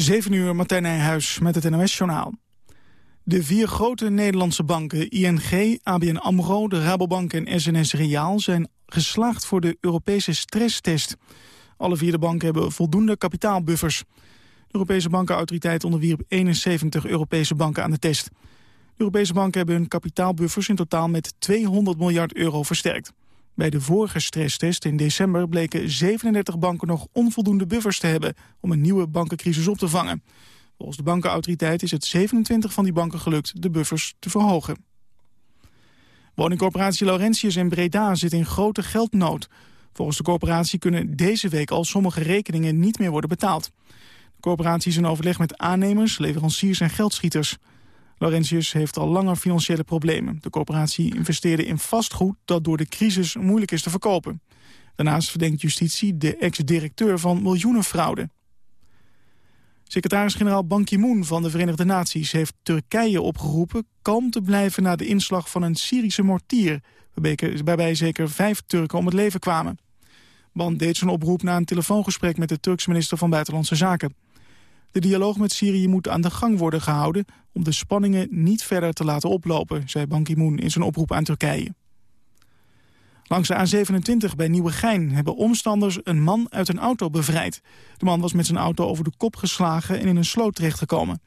7 uur, Martijn Nijhuis met het NOS-journaal. De vier grote Nederlandse banken, ING, ABN AMRO, de Rabobank en SNS Reaal... zijn geslaagd voor de Europese stresstest. Alle vier de banken hebben voldoende kapitaalbuffers. De Europese bankenautoriteit onderwierp 71 Europese banken aan de test. De Europese banken hebben hun kapitaalbuffers in totaal met 200 miljard euro versterkt. Bij de vorige stresstest in december bleken 37 banken nog onvoldoende buffers te hebben om een nieuwe bankencrisis op te vangen. Volgens de bankenautoriteit is het 27 van die banken gelukt de buffers te verhogen. Woningcorporatie Laurentius in Breda zit in grote geldnood. Volgens de corporatie kunnen deze week al sommige rekeningen niet meer worden betaald. De corporatie is in overleg met aannemers, leveranciers en geldschieters. Laurentius heeft al langer financiële problemen. De corporatie investeerde in vastgoed dat door de crisis moeilijk is te verkopen. Daarnaast verdenkt justitie de ex-directeur van miljoenenfraude. Secretaris-generaal Ban Ki-moon van de Verenigde Naties heeft Turkije opgeroepen kalm te blijven na de inslag van een Syrische mortier, waarbij zeker vijf Turken om het leven kwamen. Ban deed zijn oproep na een telefoongesprek met de Turkse minister van Buitenlandse Zaken. De dialoog met Syrië moet aan de gang worden gehouden... om de spanningen niet verder te laten oplopen, zei Ban Ki-moon in zijn oproep aan Turkije. Langs de A27 bij Nieuwegein hebben omstanders een man uit een auto bevrijd. De man was met zijn auto over de kop geslagen en in een sloot terechtgekomen.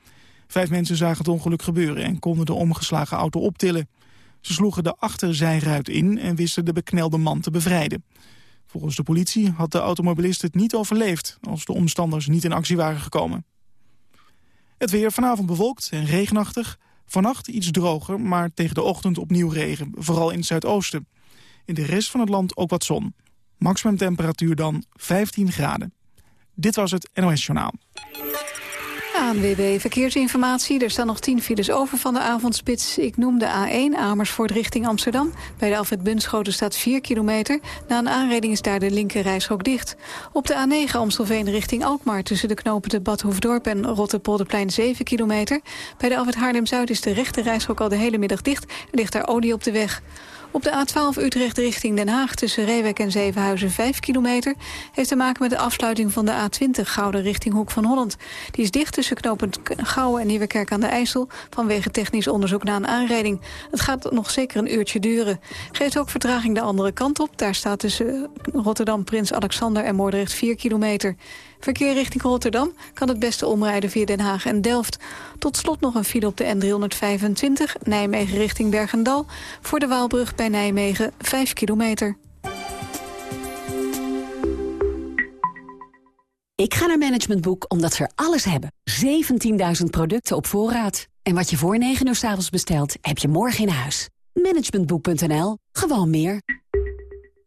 Vijf mensen zagen het ongeluk gebeuren en konden de omgeslagen auto optillen. Ze sloegen de achterzijruit in en wisten de beknelde man te bevrijden. Volgens de politie had de automobilist het niet overleefd... als de omstanders niet in actie waren gekomen. Het weer vanavond bewolkt en regenachtig. Vannacht iets droger, maar tegen de ochtend opnieuw regen. Vooral in het zuidoosten. In de rest van het land ook wat zon. Maximum temperatuur dan 15 graden. Dit was het NOS Journaal. ANWB Verkeersinformatie. Er staan nog 10 files over van de avondspits. Ik noem de A1 Amersfoort richting Amsterdam. Bij de Alfred Bunschoten staat 4 kilometer. Na een aanrijding is daar de linker dicht. Op de A9 Amstelveen richting Alkmaar... tussen de knopen de Badhoefdorp en Rotterpolderplein 7 kilometer. Bij de Alfred Haarlem-Zuid is de rechter al de hele middag dicht. Er ligt daar olie op de weg. Op de A12 Utrecht richting Den Haag tussen Reewek en Zevenhuizen 5 kilometer... heeft te maken met de afsluiting van de A20 Gouden richting Hoek van Holland. Die is dicht tussen knooppunt Gouwen en Nieuwekerk aan de IJssel... vanwege technisch onderzoek na een aanrijding. Het gaat nog zeker een uurtje duren. Geeft ook vertraging de andere kant op. Daar staat tussen Rotterdam, Prins Alexander en Moordrecht 4 kilometer. Verkeer richting Rotterdam kan het beste omrijden via Den Haag en Delft. Tot slot nog een file op de N325, Nijmegen richting Bergendal. Voor de Waalbrug bij Nijmegen 5 kilometer. Ik ga naar Management Boek omdat ze er alles hebben. 17.000 producten op voorraad. En wat je voor 9 uur s avonds bestelt, heb je morgen in huis. Managementboek.nl. Gewoon meer.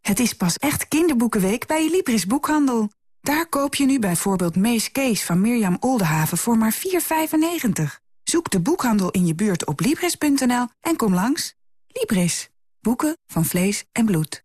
Het is pas echt kinderboekenweek bij je Libris Boekhandel. Daar koop je nu bijvoorbeeld Mees Kees van Mirjam Oldenhaven voor maar 4,95. Zoek de boekhandel in je buurt op Libris.nl en kom langs. Libris. Boeken van vlees en bloed.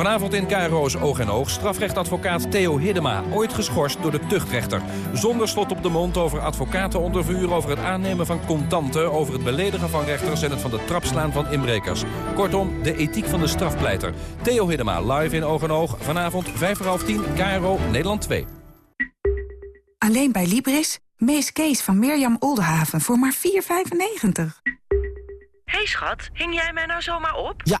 Vanavond in KRO's Oog en Oog strafrechtadvocaat Theo Hiddema... ooit geschorst door de tuchtrechter. Zonder slot op de mond over advocaten onder vuur... over het aannemen van contanten... over het beledigen van rechters en het van de trap slaan van inbrekers. Kortom, de ethiek van de strafpleiter. Theo Hiddema, live in Oog en Oog. Vanavond 5 voor half 10, KRO Nederland 2. Alleen bij Libris, Mees Kees van Mirjam Oldenhaven voor maar 4,95. hey schat, hing jij mij nou zomaar op? Ja,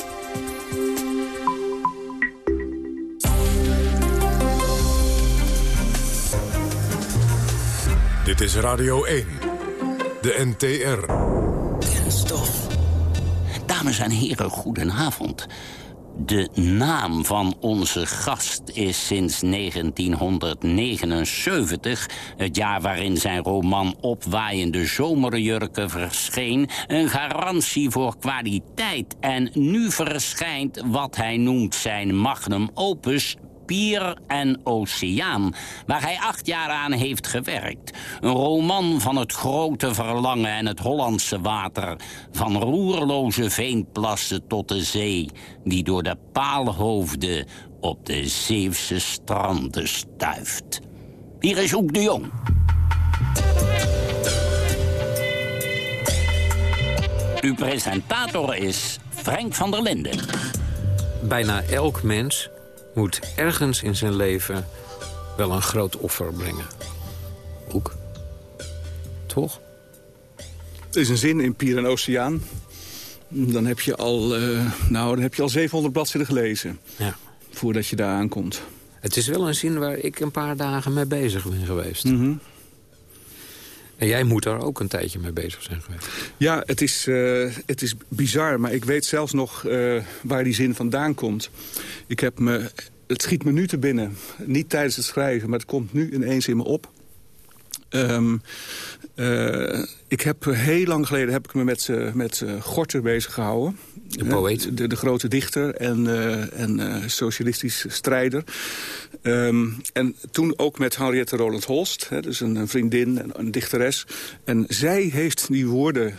Dit is Radio 1, de NTR. Dames en heren, goedenavond. De naam van onze gast is sinds 1979, het jaar waarin zijn roman Opwaaiende Zomerjurken verscheen, een garantie voor kwaliteit. En nu verschijnt wat hij noemt zijn magnum opus Pier en Oceaan... waar hij acht jaar aan heeft gewerkt. Een roman van het grote verlangen en het Hollandse water... van roerloze veenplassen tot de zee... die door de paalhoofden op de Zeeuwse stranden stuift. Hier is Hoek de Jong. Uw presentator is Frank van der Linden. Bijna elk mens moet ergens in zijn leven wel een groot offer brengen. Hoek. Toch? Er is een zin in Pier en Oceaan. Dan heb je al, uh, nou, dan heb je al 700 bladzijden gelezen. Ja. Voordat je daar aankomt. Het is wel een zin waar ik een paar dagen mee bezig ben geweest. Mm En jij moet daar ook een tijdje mee bezig zijn geweest. Ja, het is, uh, het is bizar, maar ik weet zelfs nog uh, waar die zin vandaan komt. Ik heb me, het schiet me nu te binnen. Niet tijdens het schrijven, maar het komt nu ineens in me op. Um, uh, ik heb heel lang geleden heb ik me met, uh, met uh, Gorter bezig gehouden. De poëet. De, de, grote dichter en, en socialistisch strijder. Um, en toen ook met Henriette Roland Holst, hè, dus een, een vriendin en een dichteres. En zij heeft die woorden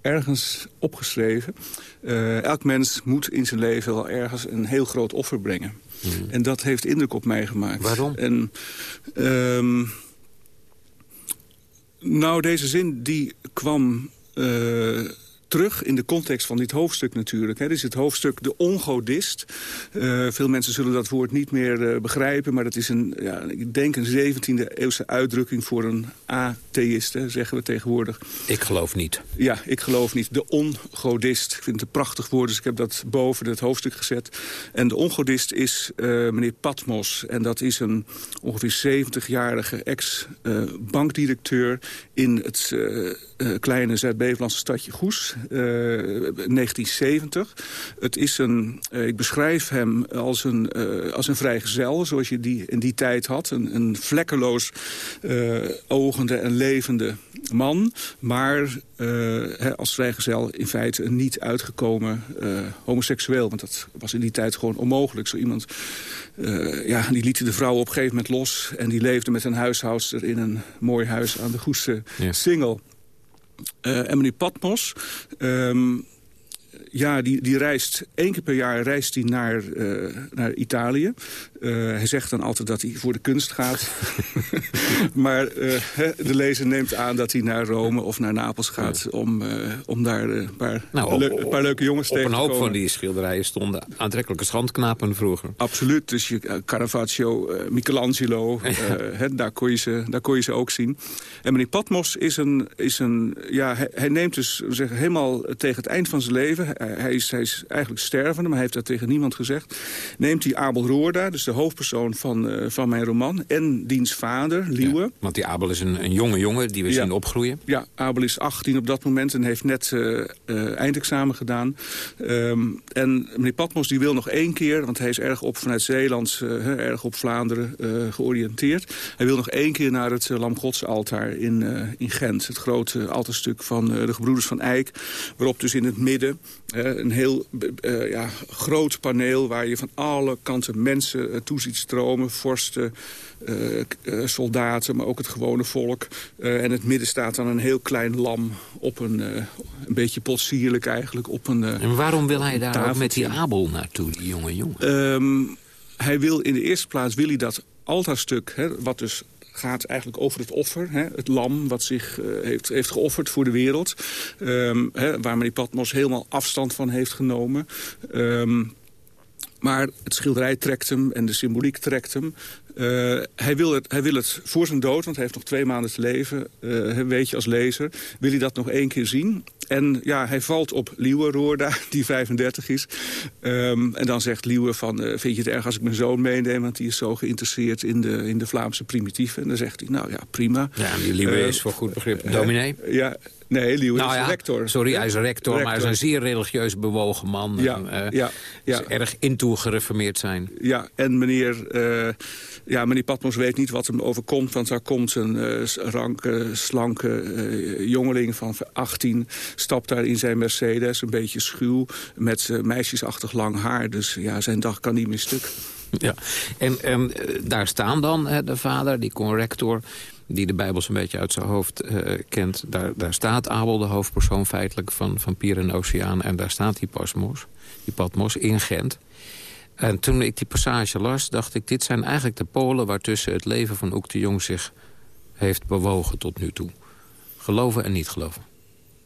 ergens opgeschreven. elk mens moet in zijn leven wel ergens een heel groot offer brengen. Mm. En dat heeft indruk op mij gemaakt. Waarom? En, um, nou, deze zin die kwam uh, terug in de context van dit hoofdstuk natuurlijk. Hè. Dit is het hoofdstuk De Ongodist. Uh, veel mensen zullen dat woord niet meer uh, begrijpen... maar dat is een, ja, ik denk een 17e eeuwse uitdrukking voor een atheïst, hè, zeggen we tegenwoordig. Ik geloof niet. Ja, ik geloof niet. De ongodist. Ik vind het een prachtig woord, dus ik heb dat boven het hoofdstuk gezet. En de ongodist is uh, meneer Patmos. En dat is een ongeveer 70-jarige ex-bankdirecteur... in het kleine Zuid-Bevelandse stadje Goes... Uh, 1970. Het is een, uh, ik beschrijf hem als een, als een vrijgezel, zoals je die in die tijd had. Een, een vlekkeloos ogende en levende man. Maar als vrijgezel in feite een niet uitgekomen homoseksueel. Want dat was in die tijd gewoon onmogelijk. Zo iemand, ja, die liet de vrouw op een gegeven moment los. En die leefde met een huishoudster in een mooi huis aan de Goese Ja. Singel. En meneer Patmos, um, ja, die, die reist één keer per jaar reist hij naar, uh, naar Italië. Uh, hij zegt dan altijd dat hij voor de kunst gaat. maar uh, de lezer neemt aan dat hij naar Rome of naar Napels gaat... Ja. om, om daar een paar, nou, op, een paar leuke jongens tegen te komen. Op een hoop van die schilderijen stonden aantrekkelijke schandknapen vroeger. Absoluut, dus je, Caravaggio, Michelangelo, he, daar, kon je ze, daar kon je ze ook zien. En meneer Patmos is een... Is een ja, hij, hij neemt dus zeg, helemaal tegen het eind van zijn leven... Hij is, hij is eigenlijk stervende, maar hij heeft dat tegen niemand gezegd. Neemt hij Abel Roorda, dus de hoofdpersoon van, uh, van mijn roman... en diens vader, Liewe. Ja, want die Abel is een, een jonge jongen die we Ja. zien opgroeien. Ja, Abel is 18 op dat moment en heeft net uh, uh, eindexamen gedaan. Um, en meneer Patmos die wil nog één keer, want hij is erg op vanuit Zeeland... erg op Vlaanderen georiënteerd. Hij wil nog één keer naar het Lam Godsaltaar in, in Gent. Het grote altaarstuk van de gebroeders van Eyck. Waarop dus in het midden een heel uh, ja, groot paneel... waar je van alle kanten mensen uh, toe ziet stromen. Vorsten, uh, soldaten, maar ook het gewone volk. en het midden staat dan een heel klein lam op een, een beetje potsierlijk eigenlijk. Op een, en waarom wil hij daar ook met die Abel naartoe, die jonge jongen? Um, hij wil in de eerste plaats wil hij dat altaarstuk, hè, wat dus gaat eigenlijk over het offer. Hè, het lam wat zich uh, heeft, heeft geofferd voor de wereld. Um, hè, waar meneer Patmos helemaal afstand van heeft genomen. Um, maar het schilderij trekt hem en de symboliek trekt hem. Uh, hij, wil het, hij wil het voor zijn dood, want hij heeft nog twee maanden te leven... Uh, weet je als lezer, wil hij dat nog één keer zien. En ja, hij valt op Liewe Roorda, die 35 is. Um, en dan zegt Liewe van, uh, vind je het erg als ik mijn zoon meeneem... want die is zo geïnteresseerd in de, in de Vlaamse primitieven. En dan zegt hij, nou ja, prima. Ja, die Liewe is voor goed begrip dominee. ja, Nee, Liewe nou is ja, rector. Sorry, hij is rector, rector, maar hij is een zeer religieus bewogen man. Ja, en, uh, ja, ja. Is erg into gereformeerd zijn. Ja, en meneer, uh, ja, meneer Patmos weet niet wat hem overkomt... want daar komt een uh, ranke, slanke jongeling van 18... stapt daar in zijn Mercedes, een beetje schuw... met meisjesachtig lang haar. Dus ja, zijn dag kan niet meer stuk. Ja, en, en daar staan dan hè, de vader, die corrector die de Bijbel een beetje uit zijn hoofd uh, kent. Daar, daar staat Abel, de hoofdpersoon feitelijk van, van Pier en Oceaan. En daar staat die Pasmos, die Patmos in Gent. En toen ik die passage las, dacht ik... dit zijn eigenlijk de polen waartussen het leven van Oek de Jong zich heeft bewogen tot nu toe. Geloven en niet geloven.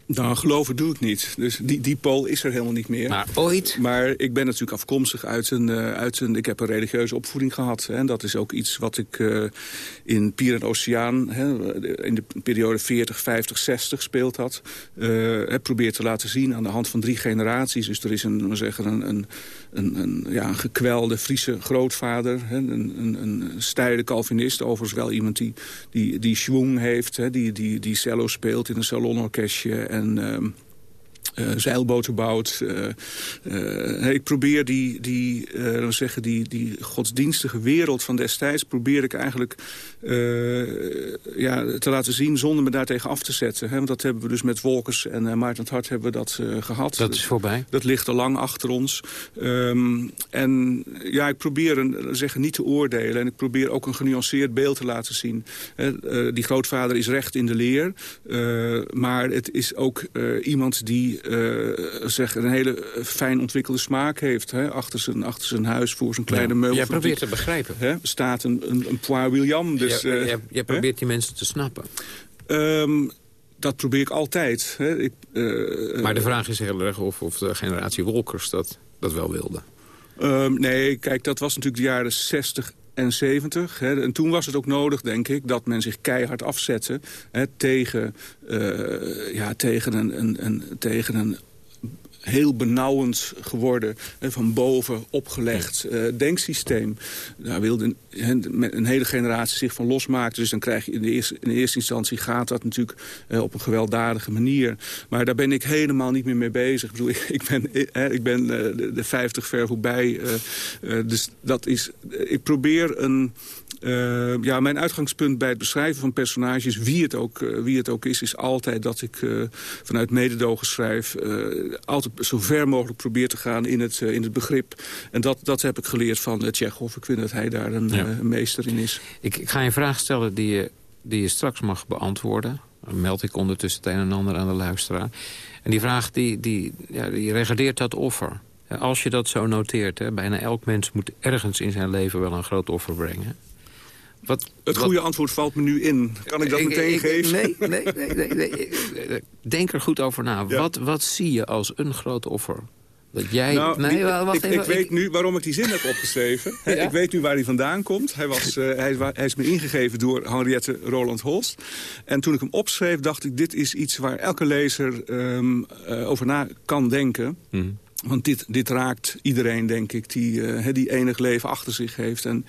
Nou, geloven doe ik niet. Dus die, die pool is er helemaal niet meer. Maar ooit? Maar ik ben natuurlijk afkomstig uit een... Uh, uit een ik heb een religieuze opvoeding gehad. Hè, en dat is ook iets wat ik uh, in Pier en Oceaan... Hè, in de periode 40, 50, 60 speelt had. Uh, heb probeerd te laten zien aan de hand van drie generaties. Dus er is een, zeggen, een, een, een, een, ja, gekwelde Friese grootvader. Hè, een, een, een Calvinist. Overigens wel iemand die, die, die schwung heeft. Hè, die, die, die cello speelt in een salonorkestje en uh, uh, zeilboten bouwt. Uh, ik probeer die, die, zeggen, die, die godsdienstige wereld van destijds... probeer ik eigenlijk ja, te laten zien zonder me daartegen af te zetten. Hè? Want dat hebben we dus met Wolkers en Maarten het Hart hebben we dat gehad. Dat is voorbij? Dat ligt al lang achter ons. Um, en ja, ik probeer een, zeggen, niet te oordelen. En ik probeer ook een genuanceerd beeld te laten zien. die grootvader is recht in de leer. maar het is ook iemand die zeg, een hele fijn ontwikkelde smaak heeft. Hè? Achter, zijn, achter zijn huis, voor zijn kleine ja. meubel. Jij probeert te begrijpen. Hè? staat een, een, een Poir William. Dus, jij, uh, jij, jij probeert die mensen te snappen. Um, dat probeer ik altijd. Hè? Ik, uh, maar de vraag is heel erg of, of de generatie Wolkers dat, dat wel wilde. Um, nee, kijk, dat was natuurlijk de jaren 60 en 70. Hè. En toen was het ook nodig, denk ik, dat men zich keihard afzette... Hè, tegen, uh, ja, tegen, een, een, een, tegen een heel benauwend geworden, van boven opgelegd uh, denksysteem. Daar wilde een, een, hele generatie zich van losmaken. Dus dan krijg je in de eerste, in de eerste instantie gaat dat natuurlijk uh, op een gewelddadige manier. Maar daar ben ik helemaal niet meer mee bezig. Ik, bedoel, ik, ben, ik ben de, de 50 ver voorbij. dus dat is, ik probeer een, uh, ja, mijn uitgangspunt bij het beschrijven van personages, wie het ook, uh, wie het ook is, is altijd dat ik uh, vanuit mededogen schrijf. altijd zo ver mogelijk probeer te gaan in het, in het begrip. En dat, dat heb ik geleerd van Tsjechov. Ik vind dat hij daar een, ja. meester in is. Ik, ik, ga je een vraag stellen die je, die je straks mag beantwoorden. Dan meld ik ondertussen het een en ander aan de luisteraar. En die vraag die, die, ja, die regardeert dat offer. Als je dat zo noteert, hè, bijna elk mens moet ergens in zijn leven wel een groot offer brengen. Wat, het goede wat... antwoord valt me nu in. Kan ik dat ik, meteen ik, geven? Nee, nee, nee, nee, Denk er goed over na. Ja. Wat, wat zie je als een groot offer? Dat jij... Nou, nee, die, wacht ik, even. ik weet nu waarom ik die zin heb opgeschreven. ja? Ik weet nu waar hij vandaan komt. Hij, was, uh, hij, hij, is me ingegeven door Henriette Roland Holst. En toen ik hem opschreef, dacht ik... dit is iets waar elke lezer um, uh, over na kan denken... Mm. Want dit, dit raakt iedereen, denk ik, die, uh, die enig leven achter zich heeft... en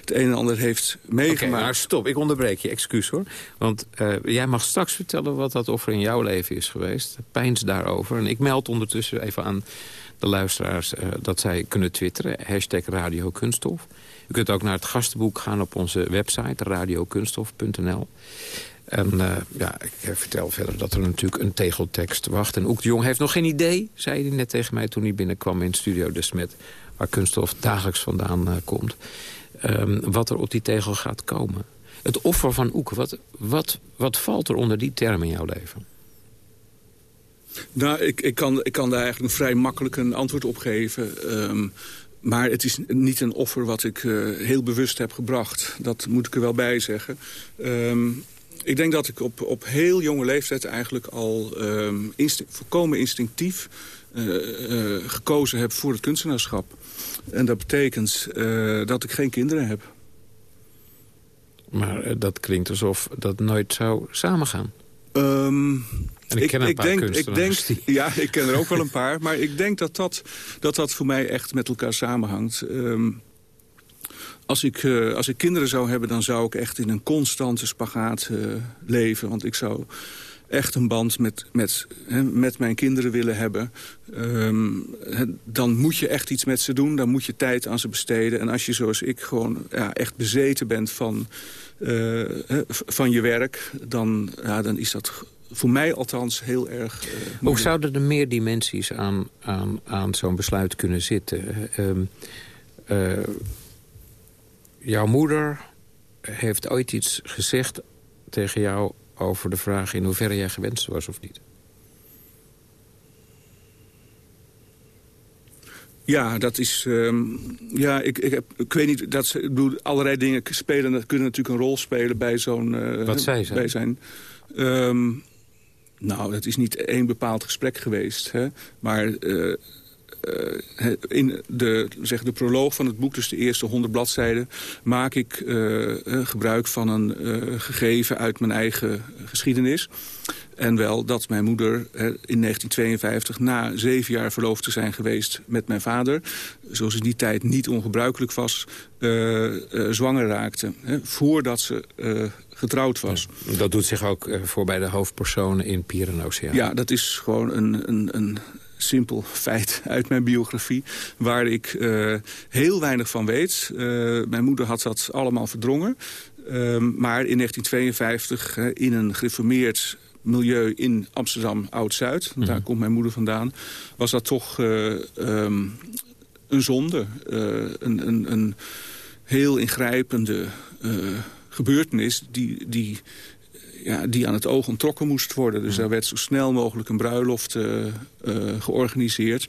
het een en ander heeft meegemaakt. Okay, maar stop, ik onderbreek je, excuus hoor. Want uh, jij mag straks vertellen wat dat offer in jouw leven is geweest. Pijns daarover. En ik meld ondertussen even aan de luisteraars uh, dat zij kunnen twitteren. Hashtag Radio Kunststof. U kunt ook naar het gastenboek gaan op onze website, radiokunststof.nl. En uh, ja, ik vertel verder dat er natuurlijk een tegeltekst wacht. En Oek de Jong heeft nog geen idee, zei hij net tegen mij... toen hij binnenkwam in Studio De Smet... waar kunststof dagelijks vandaan uh, komt. Um, wat er op die tegel gaat komen. Het offer van Oek, wat, wat, wat valt er onder die term in jouw leven? Nou, ik, ik, kan, ik kan daar eigenlijk vrij makkelijk een antwoord op geven... Um, maar het is niet een offer wat ik heel bewust heb gebracht. Dat moet ik er wel bij zeggen. Um, ik denk dat ik op, op heel jonge leeftijd eigenlijk al um, insti volkomen instinctief uh, uh, gekozen heb voor het kunstenaarschap. En dat betekent uh, dat ik geen kinderen heb. Maar dat klinkt alsof dat nooit zou samengaan. Um, en ik, ik ken een paar denk, ik denk, Ja, ik ken er ook wel een paar. Maar ik denk dat dat, dat dat voor mij echt met elkaar samenhangt. Um, als ik, uh, als ik kinderen zou hebben, dan zou ik echt in een constante spagaat uh, leven. Want ik zou echt een band met, met, hè, met mijn kinderen willen hebben. Um, dan moet je echt iets met ze doen. Dan moet je tijd aan ze besteden. En als je zoals ik gewoon ja, echt bezeten bent van, uh, van je werk... Dan, ja, dan is dat voor mij althans heel erg uh, Hoe zouden er meer dimensies aan, aan, aan zo'n besluit kunnen zitten? Uh, jouw moeder heeft ooit iets gezegd tegen jou over de vraag in hoeverre jij gewenst was of niet. Ja, dat is... ehm, ja, ik, ik, heb, ik weet niet... Dat, ze- ik bedoel, allerlei dingen spelen, dat kunnen natuurlijk een rol spelen bij zo'n... eh, Wat zei ze? Bij zijn, ehm, nou, het is niet één bepaald gesprek geweest. Hè, maar eh, eh, in de, zeg, de proloog van het boek, dus de eerste honderd bladzijden... maak ik eh, eh, gebruik van een gegeven uit mijn eigen geschiedenis. En wel dat mijn moeder in 1952 na zeven jaar verloofd te zijn geweest met mijn vader... zoals in die tijd niet ongebruikelijk was, zwanger raakte. Hè, voordat ze getrouwd was. Dat doet zich ook voor bij de hoofdpersonen in Oceaan. Ja, dat is gewoon een, een, een simpel feit uit mijn biografie... waar ik eh, heel weinig van weet. Eh, mijn moeder had dat allemaal verdrongen. Ehm, maar in 1952 eh, in een gereformeerd milieu in Amsterdam Oud-Zuid... Mhm. daar komt mijn moeder vandaan... was dat toch eh, ehm, een zonde. Een, een, een heel ingrijpende gebeurtenis... die, die ja, die aan het oog onttrokken moest worden. Dus daar werd zo snel mogelijk een bruiloft eh, eh, georganiseerd.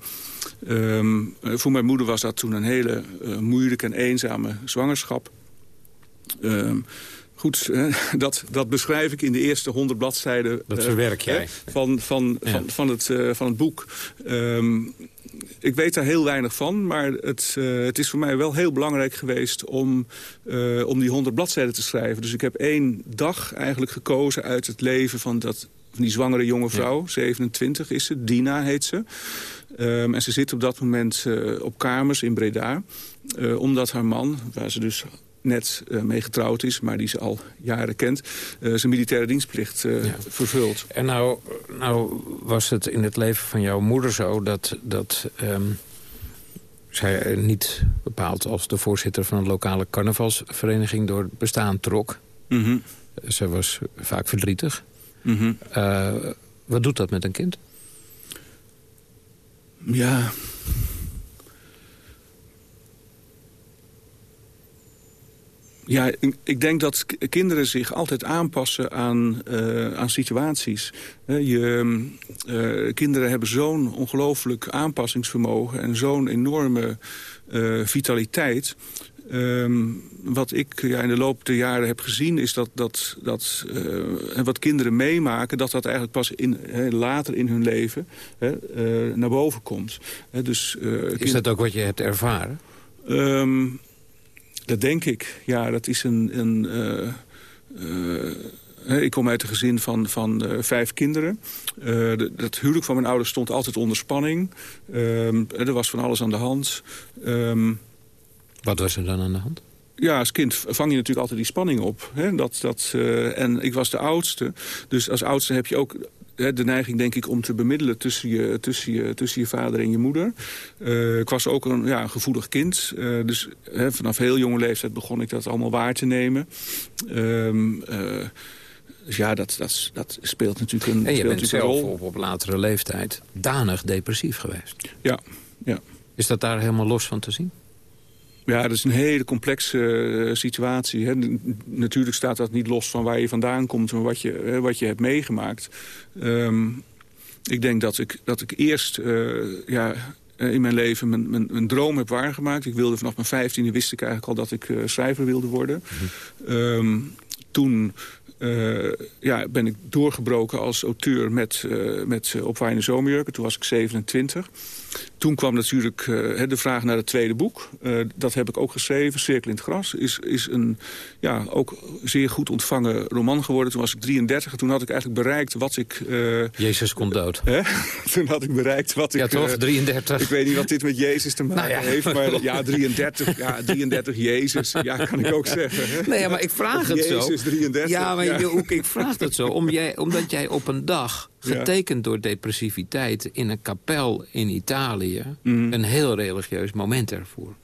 Ehm, eh, voor mijn moeder was dat toen een hele moeilijke en eenzame zwangerschap. Ehm, goed, dat, dat beschrijf ik in de eerste honderd bladzijden... Dat verwerk jij. van, van, Ja. van, van, het, van het boek. Ehm, ik weet daar heel weinig van, maar het, eh, het is voor mij wel heel belangrijk geweest om, eh, om die honderd bladzijden te schrijven. Dus ik heb één dag eigenlijk gekozen uit het leven van, dat, van die zwangere jonge vrouw. 27 is ze, Dina heet ze. Ehm, en ze zit op dat moment eh, op kamers in Breda. omdat haar man, waar ze dus net eh, mee getrouwd is... maar die ze al jaren kent, eh, zijn militaire dienstplicht eh, vervult. En nou, nou was het in het leven van jouw moeder zo dat, dat ehm, zij niet bepaald als de voorzitter van een lokale carnavalsvereniging door het bestaan trok. Mhm. Ze was vaak verdrietig. Mhm. Wat doet dat met een kind? Ja. Ja, ik- denk dat kinderen zich altijd aanpassen aan, eh, aan situaties. Je, eh, kinderen hebben zo'n ongelooflijk aanpassingsvermogen... en zo'n enorme eh, vitaliteit. Ehm, wat ik ja, in de loop der jaren heb gezien is dat, dat, dat en wat kinderen meemaken... dat dat eigenlijk pas in, later in hun leven naar boven komt. Dus, Is dat ook wat je hebt ervaren? Ehm, dat denk ik. Ja, dat is een... een eh, eh, ik kom uit een gezin van, van eh, vijf kinderen. De- dat huwelijk van mijn ouders stond altijd onder spanning. Ehm, er was van alles aan de hand. Ehm, Wat was er dan aan de hand? ja, als kind vang je natuurlijk altijd die spanning op. Hè? Dat, dat, en ik was de oudste. Dus als oudste heb je ook de neiging, denk ik, om te bemiddelen tussen je, tussen je, tussen je vader en je moeder. Eh, ik was ook een, ja, een gevoelig kind. Eh, dus hè, vanaf heel jonge leeftijd begon ik dat allemaal waar te nemen. Ehm, eh, dus ja, dat, dat, dat speelt natuurlijk een, En je speelt bent zelf rol. op, op latere leeftijd danig depressief geweest. Ja, ja. Is dat daar helemaal los van te zien? Ja, dat is een hele complexe eh, situatie. Hè. Natuurlijk staat dat niet los van waar je vandaan komt... en wat je, hè, wat je hebt meegemaakt. Ehm, ik denk dat ik, dat ik eerst eh, ja, eh, in mijn leven mijn, mijn, mijn droom heb waargemaakt. Ik wilde vanaf mijn vijftiende wist ik eigenlijk al dat ik schrijver wilde worden. Ehm, toen ja, ben ik doorgebroken als auteur met, eh met uh, Opwaaiende Zomerjurken. Toen was ik 27. Toen kwam natuurlijk uh, de vraag naar het tweede boek. Uh, dat heb ik ook geschreven, Cirkel in het Gras. Is, is een ja, ook zeer goed ontvangen roman geworden. Toen was ik 33 en toen had ik eigenlijk bereikt wat ik... Uh, Jezus komt dood. Hè? toen had ik bereikt wat ja, ik... toch, 33. Ik weet niet wat dit met Jezus te maken nou ja. heeft. Maar ja, 33, ja, 33 Jezus. Ja, kan ik ook zeggen. Hè? Nee, ja, maar ik vraag het Jezus, zo. Jezus 33. Ja, maar ja. Je, ik vraag dat zo. Om jij, omdat jij op een dag, getekend door depressiviteit... in een kapel in Italië, Mhm. een heel religieus moment ervoor.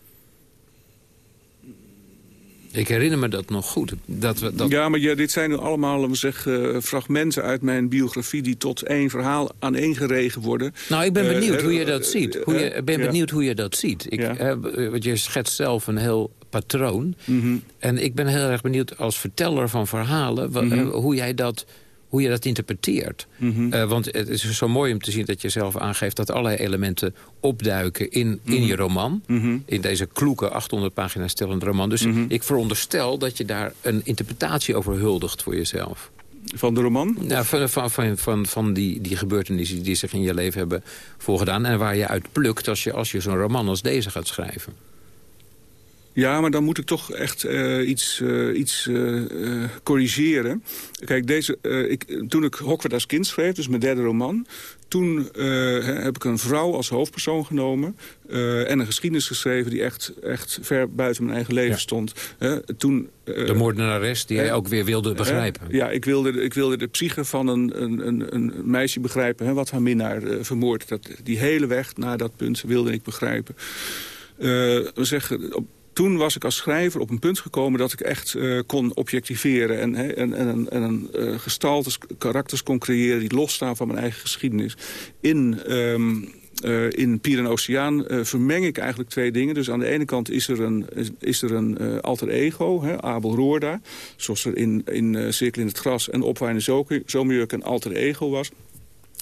Ik herinner me dat nog goed. Dat we, dat... Ja, maar ja, dit zijn nu allemaal we zeggen, fragmenten uit mijn biografie... die tot één verhaal aaneengeregen worden. Nou, ik ben benieuwd Uh, hoe je dat ziet. Hoe je, ben ja. benieuwd hoe je dat ziet. Ik, Ja. want je schetst zelf een heel patroon. Mhm. En ik ben heel erg benieuwd als verteller van verhalen... Mhm. eh, hoe jij dat hoe je dat interpreteert. Mhm. Eh, want het is zo mooi om te zien dat je zelf aangeeft... dat allerlei elementen opduiken in, in Mhm. je roman. Mhm. In deze kloeke 800 pagina stellende roman. Dus ik veronderstel dat je daar een interpretatie over huldigt voor jezelf. Van de roman? Ja, van, van, van, van, van die, die gebeurtenissen die zich in je leven hebben voorgedaan... en waar je uit plukt als je, als je zo'n roman als deze gaat schrijven. Ja, maar dan moet ik toch echt eh, iets, eh, iets eh, corrigeren. Kijk, deze, ik, toen ik Hokwarts als kind schreef, dus mijn derde roman... toen heb ik een vrouw als hoofdpersoon genomen... en een geschiedenis geschreven die echt, echt ver buiten mijn eigen leven stond. Toen, De moordenares die hij ook weer wilde begrijpen. ja, ik wilde, de- ik wilde de psyche van een, een, een, een meisje begrijpen... Hè, wat haar minnaar vermoord. Dat, die hele weg naar dat punt wilde ik begrijpen. We zeggen, op, toen was ik als schrijver op een punt gekomen dat ik echt eh, kon objectiveren. En, en, en, en, en een eh, gestaltes, karakters kon creëren die losstaan van mijn eigen geschiedenis. In... ehm, eh, in Pier en Oceaan vermeng ik eigenlijk twee dingen. Dus aan de ene kant is er een, is, er een alter ego, Abel Roorda. Zoals er in, in Cirkel in het Gras en Opwijnen Zomerjurk een alter ego was.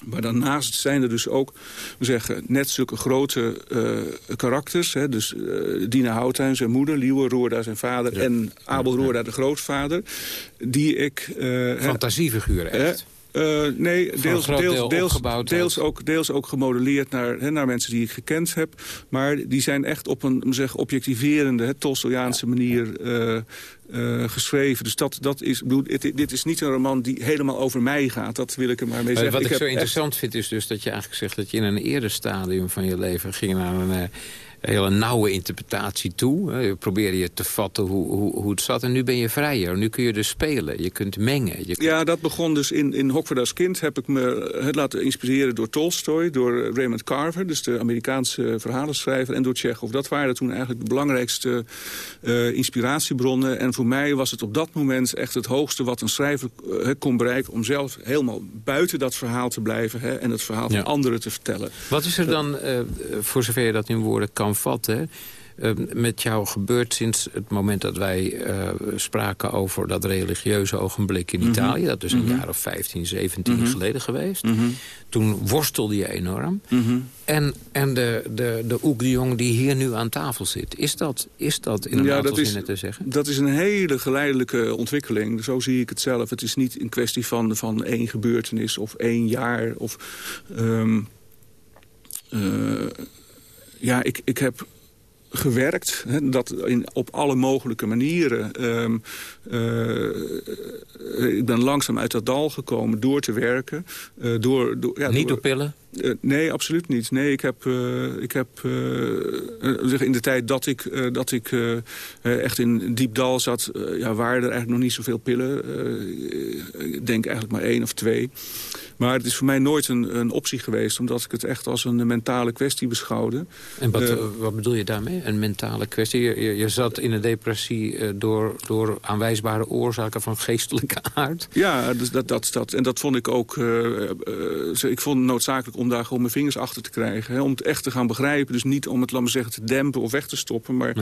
Maar daarnaast zijn er dus ook, we zeggen, net zulke grote eh, karakters. Hè, dus eh, Dina Houthuin, zijn moeder, Liewe Roorda, zijn vader... en Abel Roorda, de grootvader, die ik... eh, hè, Fantasiefiguren echt. eh, nee, deels, deels, deel deels, deels, ook, deels ook gemodelleerd naar, naar mensen die ik gekend heb. Maar die zijn echt op een zeggen, objectiverende, hè, Tolstoyaanse manier eh, eh, geschreven. Dus dat, dat is, bedoel, dit, dit is niet een roman die helemaal over mij gaat. Dat wil ik er maar mee Maar zeggen. wat ik, zo echt- interessant vind is dus dat je eigenlijk zegt... dat je in een eerder stadium van je leven ging naar een eh, hele nauwe interpretatie toe. Je probeerde je te vatten hoe, hoe, hoe het zat. En nu ben je vrijer. Nu kun je dus spelen. Je kunt mengen. Je kunt- Ja, dat begon dus in, in als kind. Heb ik me het laten inspireren door Tolstoy, door Raymond Carver... dus de Amerikaanse verhalenschrijver, en door Chekhov. Dat waren toen eigenlijk de belangrijkste eh, inspiratiebronnen. En voor mij was het op dat moment echt het hoogste wat een schrijver eh, kon bereiken... om zelf helemaal buiten dat verhaal te blijven... Hè, en het verhaal van anderen te vertellen. Wat is er dan, eh, voor zover je dat in woorden kan vatten... eh, met jou gebeurd sinds het moment dat wij eh, spraken over dat religieuze ogenblik in Mhm. Italië. Dat is een Mhm. jaar of 15, 17 Mhm. geleden geweest. Toen worstelde je enorm. En, en de, de, de Oek de Jong die hier nu aan tafel zit. Is dat, is dat in een Ja, aantal is- zinnen te zeggen? Dat is een hele geleidelijke ontwikkeling. Zo zie ik het zelf. Het is niet een kwestie van, van één gebeurtenis of één jaar. Of, ehm, eh, ja, ik, ik heb gewerkt. Hè, dat in, op alle mogelijke manieren. Ehm, eh, ik ben langzaam uit dat dal gekomen door te werken. eh, door, door, ja, Niet door- door pillen? Eh, nee, absoluut niet. Nee, ik heb, eh, ik heb eh, in de tijd dat ik, dat ik echt in diep dal zat... ja, waren er eigenlijk nog niet zoveel pillen. Ik denk eigenlijk maar één of twee. Maar het is voor mij nooit een, een optie geweest... omdat ik het echt als een mentale kwestie beschouwde. En wat, wat bedoel je daarmee? Een mentale kwestie? Je, je, je zat in een depressie door, door aanwijsbare oorzaken van geestelijke aard? Ja, dus dat, dat, dat, en dat vond ik ook... ik vond het noodzakelijk om daar gewoon mijn vingers achter te krijgen. Hè, om het echt te gaan begrijpen. Dus niet om het, laat maar zeggen, te dempen of weg te stoppen. Maar,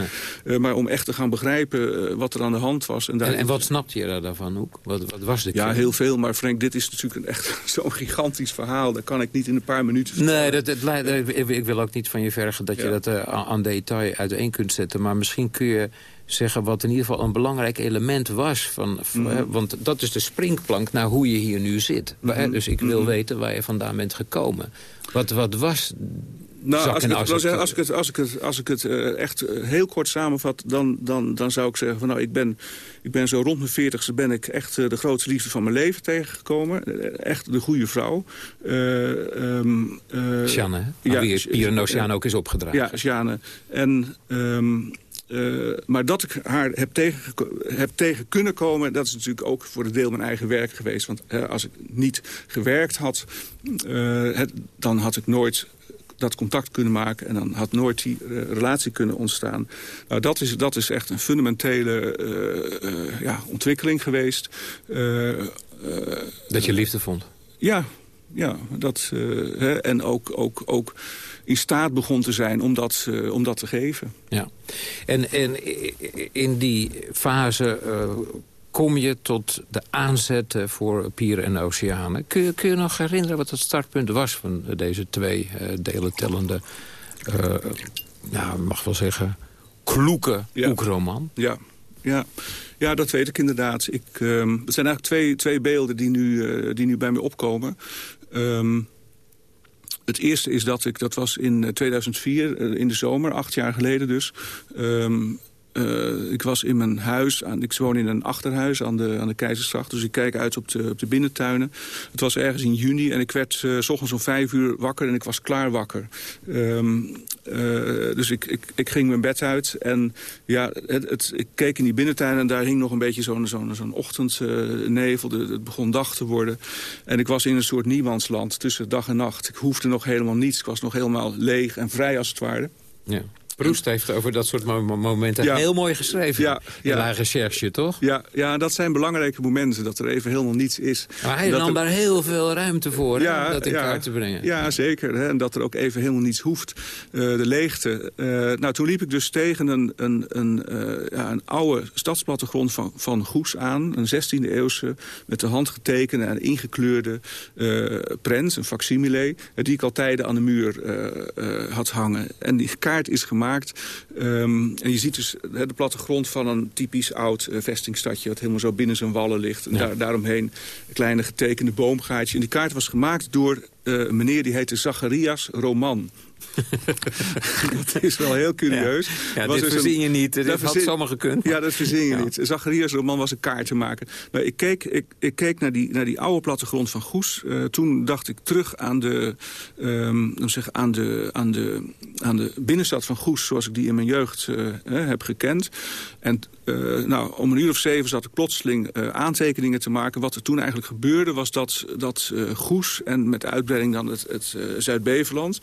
eh, maar om echt te gaan begrijpen eh, wat er aan de hand was. En, daar, En, en wat snapte je daar daarvan ook? Wat, wat was de Ja, heel veel. Maar Frank, dit is natuurlijk een echt zo'n gigantisch verhaal. Dat kan ik niet in een paar minuten vertellen. Nee, dat, het leidt- ik, ik wil ook niet van je vergen dat je dat eh, aan detail uiteen kunt zetten. Maar misschien kun je zeggen wat in ieder geval een belangrijk element was. Van, Mhm. want dat is de springplank naar hoe je hier nu zit. Mhm. Dus ik wil Mhm. weten waar je vandaan bent gekomen. Wat, wat was... Nou, als ik, het, als ik het, als ik het, als ik het eh, echt eh, heel kort samenvat... Dan, dan, dan zou ik zeggen, van, nou, ik ben, ik ben zo rond mijn veertigste... ben ik echt eh, de grootste liefde van mijn leven tegengekomen. Echt de goede vrouw. Sjanne, hè? Aan wie Sh- Pier en Oceaan ook is opgedragen. Ja, Sjane. En... ehm, eh, maar dat ik haar heb tegen, heb tegen kunnen komen... dat is natuurlijk ook voor een deel mijn eigen werk geweest. Want als ik niet gewerkt had... eh, het, dan had ik nooit dat contact kunnen maken... en dan had nooit die eh, relatie kunnen ontstaan. Nou, dat is, dat is echt een fundamentele ja, ontwikkeling geweest. Dat je liefde vond. ja, ja dat, hè, en ook, ook, ook in staat begon te zijn om dat, om dat te geven. Ja. En, en in die fase kom je tot de aanzet voor Pieren en Oceanen. Kun je, kun je nog herinneren wat het startpunt was van deze twee uh, delen tellende... Uh, nou, mag wel zeggen, kloeke ja. oekroman? Ja, ja. Ja, dat weet ik inderdaad. Ik, um, er zijn eigenlijk twee, twee beelden die nu, uh, die nu bij me opkomen. Um, het eerste is dat ik, dat was in 2004, uh, in de zomer, acht jaar geleden dus... Um, uh, ik was in mijn huis, aan, ik woon in een achterhuis aan de, aan de. Dus ik kijk uit op de, op de binnentuinen. Het was ergens in juni en ik werd uh, s ochtends om vijf uur wakker en ik was klaar wakker. Um, uh, dus ik, ik, ik ging mijn bed uit en ja, het, het, ik keek in die binnentuin en daar hing nog een beetje zo'n zo'n zo'n ochtendnevel. het begon dag te worden. En ik was in een soort niemandsland tussen dag en nacht. Ik hoefde nog helemaal niets. Ik was nog helemaal leeg en vrij als het ware. Ja. Proest heeft over dat soort momenten heel mooi geschreven. Ja, ja. In la recherche, toch? Ja, ja, dat zijn belangrijke momenten, dat er even helemaal niets is. Maar hij nam daar heel veel ruimte voor, ja, om dat in kaart te brengen. Ja, zeker. Hè, en dat er ook even helemaal niets hoeft. Uh, de leegte. Uh, nou, toen liep ik dus tegen een, een, een, uh, ja, een oude stadsplattegrond van, van Goes aan. Een 16e eeuwse, met de hand getekende en ingekleurde prent, een facsimile... die ik al tijden aan de muur had hangen. En die kaart is gemaakt Um, en je ziet dus de plattegrond van een typisch oud uh, vestingstadje... wat helemaal zo binnen zijn wallen ligt. En daar, daaromheen een kleine getekende boomgaatje. En die kaart was gemaakt door uh, een meneer die heette Zacharias Roman. dat is wel heel curieus. Ja, dit dus verzin je niet. Dat had zomaar gekund. Ja, dat verzin je niet. Zacharias Roman was een kaart te maken. Maar ik keek, ik, ik keek naar, die, naar die oude plattegrond van Goes. Uh, toen dacht ik terug aan de, um, zeg, aan, de, aan, de, aan de binnenstad van Goes... zoals ik die in mijn jeugd uh, heb gekend. En uh, nou, om een uur of zeven zat ik plotseling aantekeningen te maken. Wat er toen eigenlijk gebeurde was dat, dat Goes en met uitbreiding dan het, het Zuid-Beverland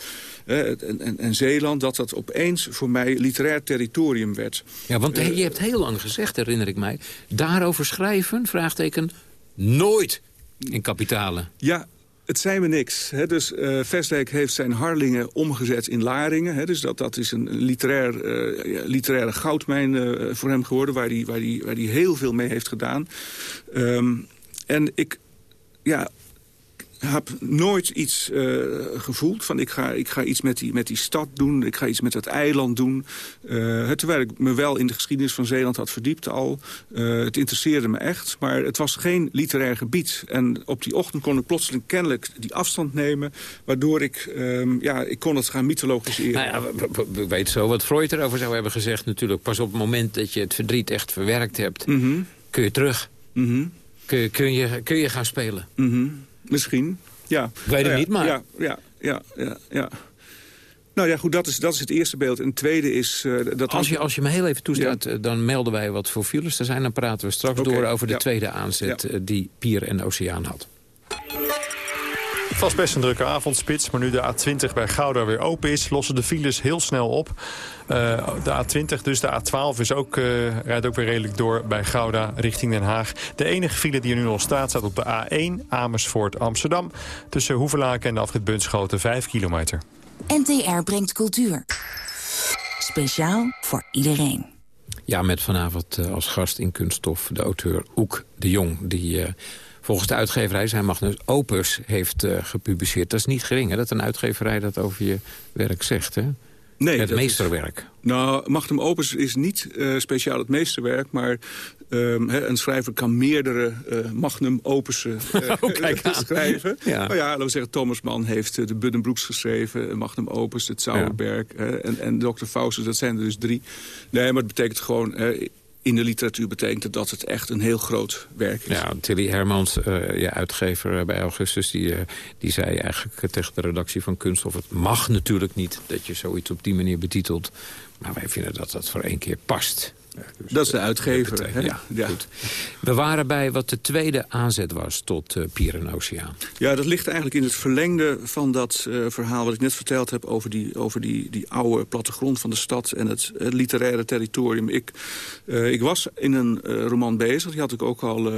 en, en, en, Zeeland... dat dat opeens voor mij literair territorium werd. Ja, want je hebt heel lang gezegd, herinner ik mij... daarover schrijven, vraagteken, nooit in kapitalen. Ja, het zijn we niks. Hè. Dus uh, Vestdijk heeft zijn Harlingen omgezet in Laringen. Hè. Dus dat, dat is een literair, uh, literaire goudmijn uh, voor hem geworden... waar hij waar waar heel veel mee heeft gedaan. Um, en ik... Ja, heb nooit iets uh, gevoeld van ik ga, ik ga iets met die, met die stad doen. Ik ga iets met het eiland doen. Uh, terwijl ik me wel in de geschiedenis van Zeeland had verdiept al. Uh, het interesseerde me echt. Maar het was geen literair gebied. En op die ochtend kon ik plotseling kennelijk die afstand nemen. Waardoor ik, um, ja, ik kon het gaan mythologiseren. Nou ja, we, we, weten zo wat Freud erover zou hebben gezegd natuurlijk. Pas op het moment dat je het verdriet echt verwerkt hebt... Mm -hmm. kun je terug. Mm -hmm. kun, je, kun, je, kun je gaan spelen. Mm -hmm. Misschien, ja. Ik weet het nou niet, maar... Ja, ja, ja, ja, ja. Nou ja, goed, dat is, dat is het eerste beeld. En het tweede is... Uh, dat als, je, als je me heel even toestaat, ja. dan melden wij wat voor files er zijn. Dan praten we straks okay. door over de ja. tweede aanzet ja. die Pier en Oceaan had. Het was best een drukke avondspits, maar nu de A20 bij Gouda weer open is... lossen de files heel snel op. Uh, de A20, dus de A12, is ook, uh, rijdt ook weer redelijk door bij Gouda richting Den Haag. De enige file die er nu nog staat, staat op de A1 Amersfoort Amsterdam. Tussen Hoevelaken en de afrit Bunschoten 5 kilometer. NTR brengt cultuur. Speciaal voor iedereen. Ja, met vanavond uh, als gast in Kunststof de auteur Oek de Jong... die volgens de uitgeverij zijn Magnus Opus heeft uh, gepubliceerd. Dat is niet gering, hè, dat een uitgeverij dat over je werk zegt, hè? Nee, het meesterwerk. Is, nou, Magnum Opus is niet uh, speciaal het meesterwerk... maar um, he, een schrijver kan meerdere uh, Magnum Opussen uh, oh, schrijven. Ja. Nou ja, laten we zeggen, Thomas Mann heeft de Buddenbrooks geschreven... Magnum Opus, het Zauberberg ja. en, en Dr. Faustus, dat zijn er dus drie. Nee, maar het betekent gewoon in de literatuur betekent dat het echt een heel groot werk is. Ja, Tilly Hermans, uh, uitgever bij Augustus, die, uh, die zei eigenlijk tegen de redactie van Kunststof... het mag natuurlijk niet dat je zoiets op die manier betitelt. Maar wij vinden dat dat voor één keer past. Dat is de uitgever. hè? Ja, goed. We waren bij wat de tweede aanzet was tot uh, Pier en Oceaan. Ja, dat ligt eigenlijk in het verlengde van dat uh, verhaal... wat ik net verteld heb over die, over die, die oude plattegrond van de stad... en het, het literaire territorium. Ik, uh, ik was in een roman bezig. Die had ik ook al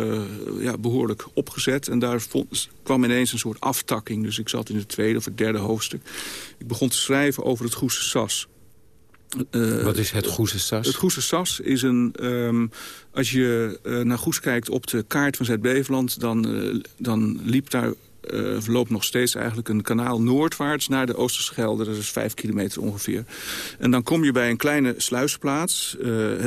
ja, behoorlijk opgezet. En daar vond, kwam ineens een soort aftakking. Dus ik zat in het tweede of het derde hoofdstuk. Ik begon te schrijven over het Goese Sas... Uh, Wat is het Goese Sas? Het Goese Sas is een... Um, als je uh, naar Goes kijkt op de kaart van Zuid-Beveland... dan, uh, dan liep daar... loopt nog steeds eigenlijk een kanaal noordwaarts naar de Oosterschelde. Dat is vijf kilometer ongeveer. En dan kom je bij een kleine sluisplaats.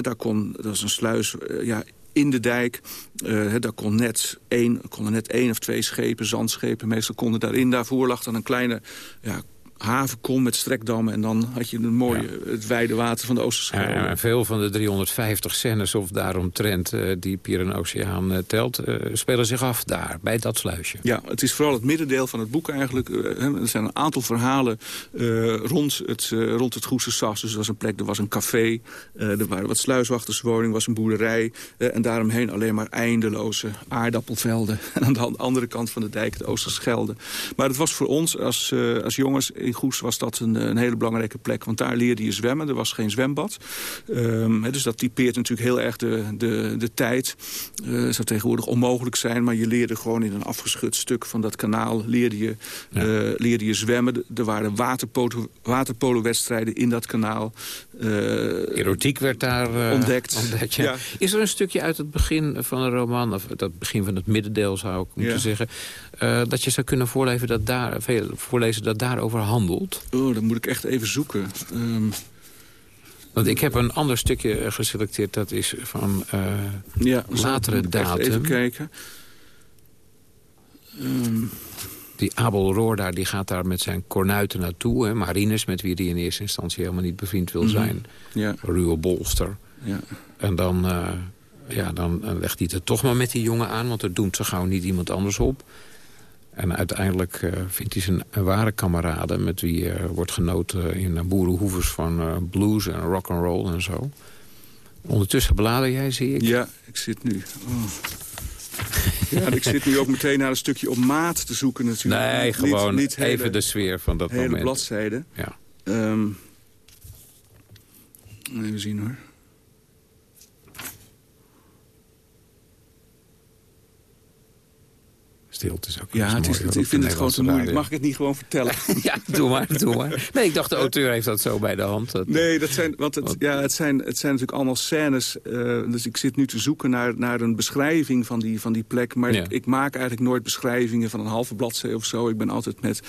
daar kon, dat is een sluis ja, in de dijk. Uh, daar kon net één, konden net één of twee schepen, zandschepen... meestal konden daarin. Daarvoor lag dan een kleine ja, havenkom met strekdammen. En dan had je een mooie, het wijde water van de Oosterschelde. Ja, veel van de 350 scènes of daaromtrent uh, die Pier en Oceaan uh, telt... Uh, spelen zich af daar, bij dat sluisje. Ja, het is vooral het middendeel van het boek eigenlijk. er zijn een aantal verhalen rond, het, rond het Goese Sas. Dus er was een plek, er was een café, er waren wat sluiswachterswoningen, was een boerderij. en daaromheen alleen maar eindeloze aardappelvelden. En aan de andere kant van de dijk het Oosterschelde. Maar het was voor ons als, als jongens in Goes was dat een, een, hele belangrijke plek. Want daar leerde je zwemmen. Er was geen zwembad. Um, dus dat typeert natuurlijk heel erg de, de, de tijd. Uh, zou tegenwoordig onmogelijk zijn. Maar je leerde gewoon in een afgeschud stuk van dat kanaal... leerde je, ja. uh, leerde je zwemmen. Er waren waterpolo-wedstrijden in dat kanaal. Uh, Erotiek werd daar ontdekt. ontdekt ja. Ja. Is er een stukje uit het begin van een roman... of dat begin van het middendeel zou ik moeten zeggen... dat je zou kunnen voorlezen dat, daar, voorlezen dat daarover handelt? Oh, dan moet ik echt even zoeken. Um... Want ik heb een ander stukje geselecteerd. Dat is van uh, ja, latere datum. Even kijken. Um... Die Abel Roorda die gaat daar met zijn kornuiten naartoe. Hè. Marines, met wie hij in eerste instantie helemaal niet bevriend wil zijn. Mm -hmm. ja. Ruwe bolster. Ja. En dan, uh, ja, dan legt hij het toch maar met die jongen aan. Want er doet zo gauw niet iemand anders op. En uiteindelijk uh, vindt hij zijn ware kameraden... met wie uh, wordt genoten in uh, boerenhoevers van blues en rock and roll en zo. Ondertussen beladen jij, zie ik. Ja, ik zit nu... Oh. ja, ik zit nu ook meteen naar een stukje op maat te zoeken natuurlijk. Nee, niet, gewoon niet hele, even de sfeer van dat hele moment. bladzijde. Ja. Um, even zien hoor. Stilte is ook Ja, het is, het, ik vind het gewoon te moeilijk. Mag ik het niet gewoon vertellen? ja, doe maar, doe maar. Nee, ik dacht de auteur heeft dat zo bij de hand. Dat, nee, dat zijn, want het, ja, het, zijn, het zijn natuurlijk allemaal scènes. Uh, dus ik zit nu te zoeken naar, naar een beschrijving van die, van die plek. Maar ja. ik, ik, maak eigenlijk nooit beschrijvingen van een halve bladzijde of zo. Ik ben altijd met,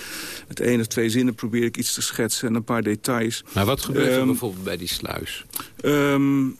met één of twee zinnen probeer ik iets te schetsen en een paar details. Maar wat gebeurt er um, bijvoorbeeld bij die sluis? Um,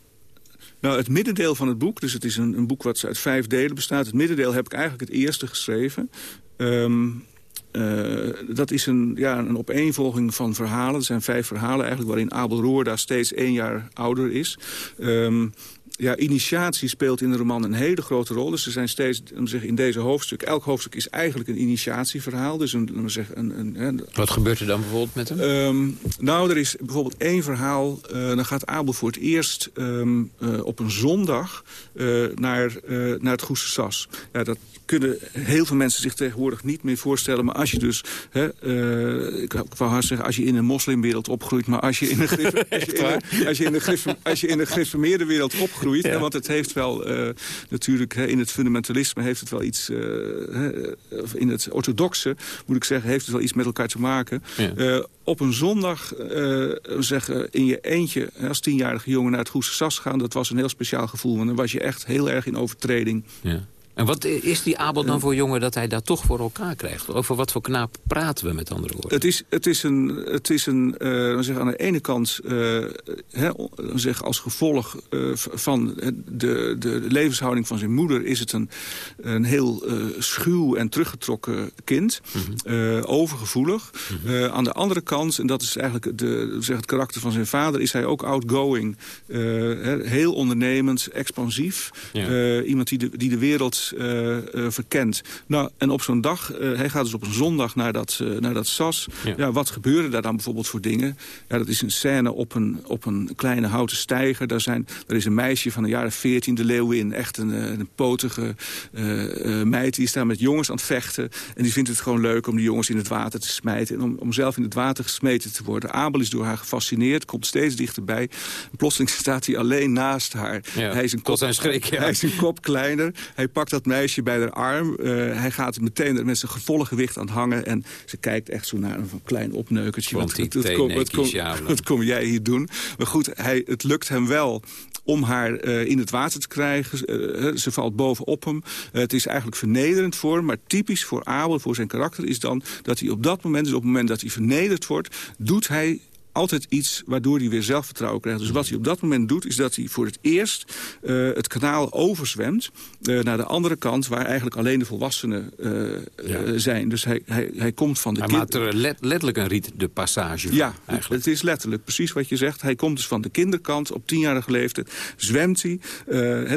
nou, het middendeel van het boek, dus het is een, een boek wat uit vijf delen bestaat. Het middendeel heb ik eigenlijk het eerste geschreven. Um, uh, dat is een, ja, een opeenvolging van verhalen. Er zijn vijf verhalen eigenlijk waarin Abel Roorda steeds één jaar ouder is. Um, ja, initiatie speelt in de roman een hele grote rol. Dus er zijn steeds, zeggen, in deze hoofdstuk... elk hoofdstuk is eigenlijk een initiatieverhaal. Dus een, zeggen, een, een, een, Wat gebeurt er dan bijvoorbeeld met hem? Um, nou, er is bijvoorbeeld één verhaal. Uh, dan gaat Abel voor het eerst um, uh, op een zondag uh, naar, naar het Goese Sas. Ja, dat kunnen heel veel mensen zich tegenwoordig niet meer voorstellen. Maar als je dus, hè, ik wou haast zeggen, als je in een moslimwereld opgroeit... maar als je in een, als je in een, als je in gereformeerde wereld opgroeit... Ja. Want het heeft wel uh, natuurlijk, hè, in het fundamentalisme heeft het wel iets... Uh, in het orthodoxe, moet ik zeggen, heeft het wel iets met elkaar te maken... Ja. op een zondag zeggen in je eentje als tienjarige jongen naar het Goese Sas gaan... dat was een heel speciaal gevoel, want dan was je echt heel erg in overtreding. Ja. En wat is die Abel dan voor jongen dat hij dat toch voor elkaar krijgt? Over wat voor knaap praten we met andere woorden? Het is, het is een, het is een uh, zeg aan de ene kant uh, hè, zeg als gevolg uh, van de, de levenshouding van zijn moeder... is het een, een heel schuw en teruggetrokken kind. Mm -hmm. overgevoelig. Mm -hmm. aan de andere kant, en dat is eigenlijk de, zeg, het karakter van zijn vader... is hij ook outgoing. heel ondernemend, expansief. Ja. iemand die de, die de wereld niemand verkent. Nou, en op zo'n dag, hij gaat dus op een zondag naar dat, naar dat SAS. Ja. wat gebeurde daar dan bijvoorbeeld voor dingen? Ja, dat is een scène op een, op een kleine houten steiger. Daar, zijn, daar is een meisje van de jaren 14, de leeuwin. Echt een, een potige meid. Die is daar met jongens aan het vechten. En die vindt het gewoon leuk om die jongens in het water te smijten. En om, om zelf in het water gesmeten te worden. Abel is door haar gefascineerd, komt steeds dichterbij. En plotseling staat hij alleen naast haar. hij is een kop, zijn schrik, Hij is een kop kleiner. Hij pakt dat meisje bij haar arm. Uh, hij gaat meteen met zijn volle gewicht aan het hangen. En ze kijkt echt zo naar een klein opneukertje. Wat, wat, wat, kom, wat, kom, wat, kom, jij hier doen? Maar goed, hij, het lukt hem wel om haar uh, in het water te krijgen. Uh, ze valt bovenop hem. Uh, het is eigenlijk vernederend voor hem. Maar typisch voor Abel, voor zijn karakter, is dan dat hij op dat moment... dus op het moment dat hij vernederd wordt... doet hij altijd iets waardoor hij weer zelfvertrouwen krijgt. Dus wat hij op dat moment doet, is dat hij voor het eerst uh, het kanaal overzwemt... Uh, naar de andere kant, waar eigenlijk alleen de volwassenen ja. zijn. Dus hij, hij, hij komt van de... Hij maakt er let, letterlijk een riet de passage van, Ja, eigenlijk. het is letterlijk precies wat je zegt. Hij komt dus van de kinderkant, op tienjarige leeftijd... zwemt hij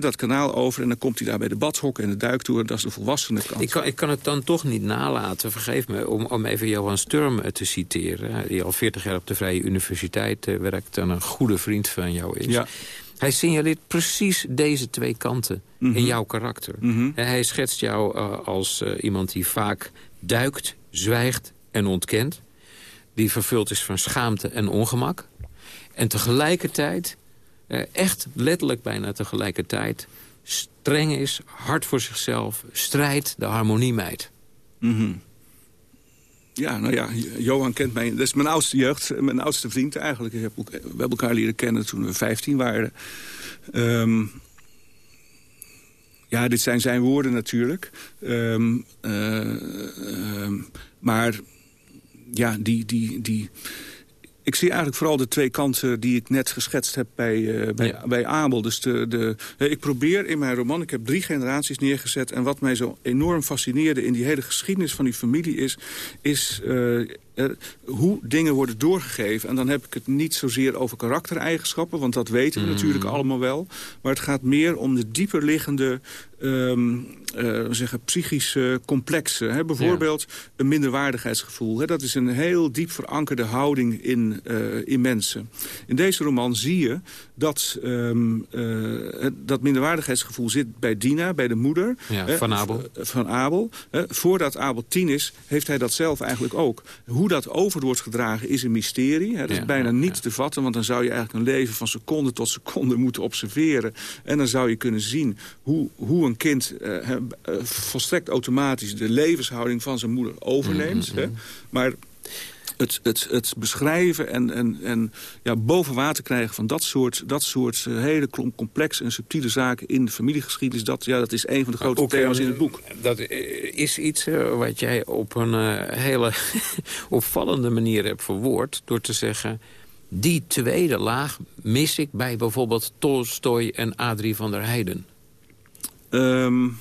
dat kanaal over en dan komt hij daar bij de badhokken en de duiktoer. Dat is de volwassene kant. Ik kan, ik kan het dan toch niet nalaten, vergeef me... om, om even Johan Sturm te citeren... die al 40 jaar op de Vrije universiteit uh, werkt... en een goede vriend van jou is. Ja. Hij signaleert precies deze twee kanten Mhm. in jouw karakter. Hij schetst jou uh, als uh, iemand die vaak duikt, zwijgt en ontkent. Die vervuld is van schaamte en ongemak. En tegelijkertijd, uh, echt letterlijk bijna tegelijkertijd... streng is, hard voor zichzelf, strijdt, de harmonie mijt. Mm ja, nou ja, Johan kent mij. Dat is mijn oudste jeugd, mijn oudste vriend eigenlijk. We hebben elkaar leren kennen toen we 15 waren. Um, ja, dit zijn zijn woorden natuurlijk. Um, uh, um, maar ja, die, die, die, ik zie eigenlijk vooral de twee kanten die ik net geschetst heb bij, uh, bij, ja. bij Abel. Dus de, de, ik probeer in mijn roman, ik heb drie generaties neergezet... en wat mij zo enorm fascineerde in die hele geschiedenis van die familie is... is uh, hoe dingen worden doorgegeven. En dan heb ik het niet zozeer over karaktereigenschappen... want dat weten we mm. natuurlijk allemaal wel. Maar het gaat meer om de dieper liggende... Um, uh, zeggen, psychische complexen. Hè? Bijvoorbeeld ja. een minderwaardigheidsgevoel. Hè? Dat is een heel diep verankerde houding in, uh, in mensen. In deze roman zie je dat um, uh, dat minderwaardigheidsgevoel zit bij Dina, bij de moeder. Ja, van Abel. Van Abel. Hè? Voordat Abel tien is, heeft hij dat zelf eigenlijk ook. Hoe dat over wordt gedragen is een mysterie. Hè? Dat ja, is bijna niet ja. te vatten, want dan zou je eigenlijk een leven van seconde tot seconde moeten observeren. En dan zou je kunnen zien hoe, hoe een kind uh, uh, volstrekt automatisch de levenshouding van zijn moeder overneemt. Mm -hmm. hè? Maar het, het, het beschrijven en, en, en ja, boven water krijgen van dat soort, dat soort uh, hele complexe en subtiele zaken in de familiegeschiedenis, dat, ja, dat is een van de grote Ook, thema's in het boek. Dat is iets wat jij op een hele opvallende manier hebt verwoord door te zeggen... die tweede laag mis ik bij bijvoorbeeld Tolstoy en Adrie van der Heijden. Um,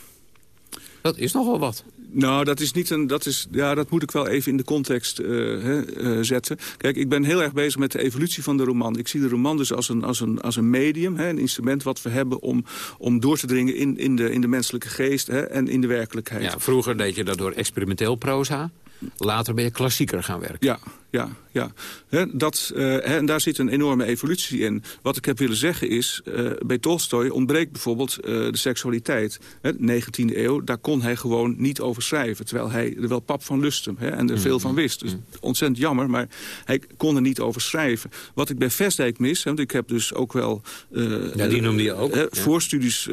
dat is nogal wat. Nou, dat is niet een. Dat, is, ja, dat moet ik wel even in de context uh, hè, uh, zetten. Kijk, ik ben heel erg bezig met de evolutie van de roman. Ik zie de roman dus als een, als een, als een medium, hè, een instrument wat we hebben om, om door te dringen in, in, de, in de menselijke geest hè, en in de werkelijkheid. Ja, vroeger deed je dat door experimenteel proza. Later ben je klassieker gaan werken. Ja, ja, ja. He, dat, uh, he, en daar zit een enorme evolutie in. Wat ik heb willen zeggen is, uh, bij Tolstoy ontbreekt bijvoorbeeld uh, de seksualiteit. He, 19e eeuw, daar kon hij gewoon niet over schrijven. Terwijl hij er wel pap van lustte en er veel van wist. Dus ontzettend jammer, maar hij kon er niet over schrijven. Wat ik bij Vestdijk mis, want ik heb dus ook wel... ja, die noemde je ook. Ja. Voorstudies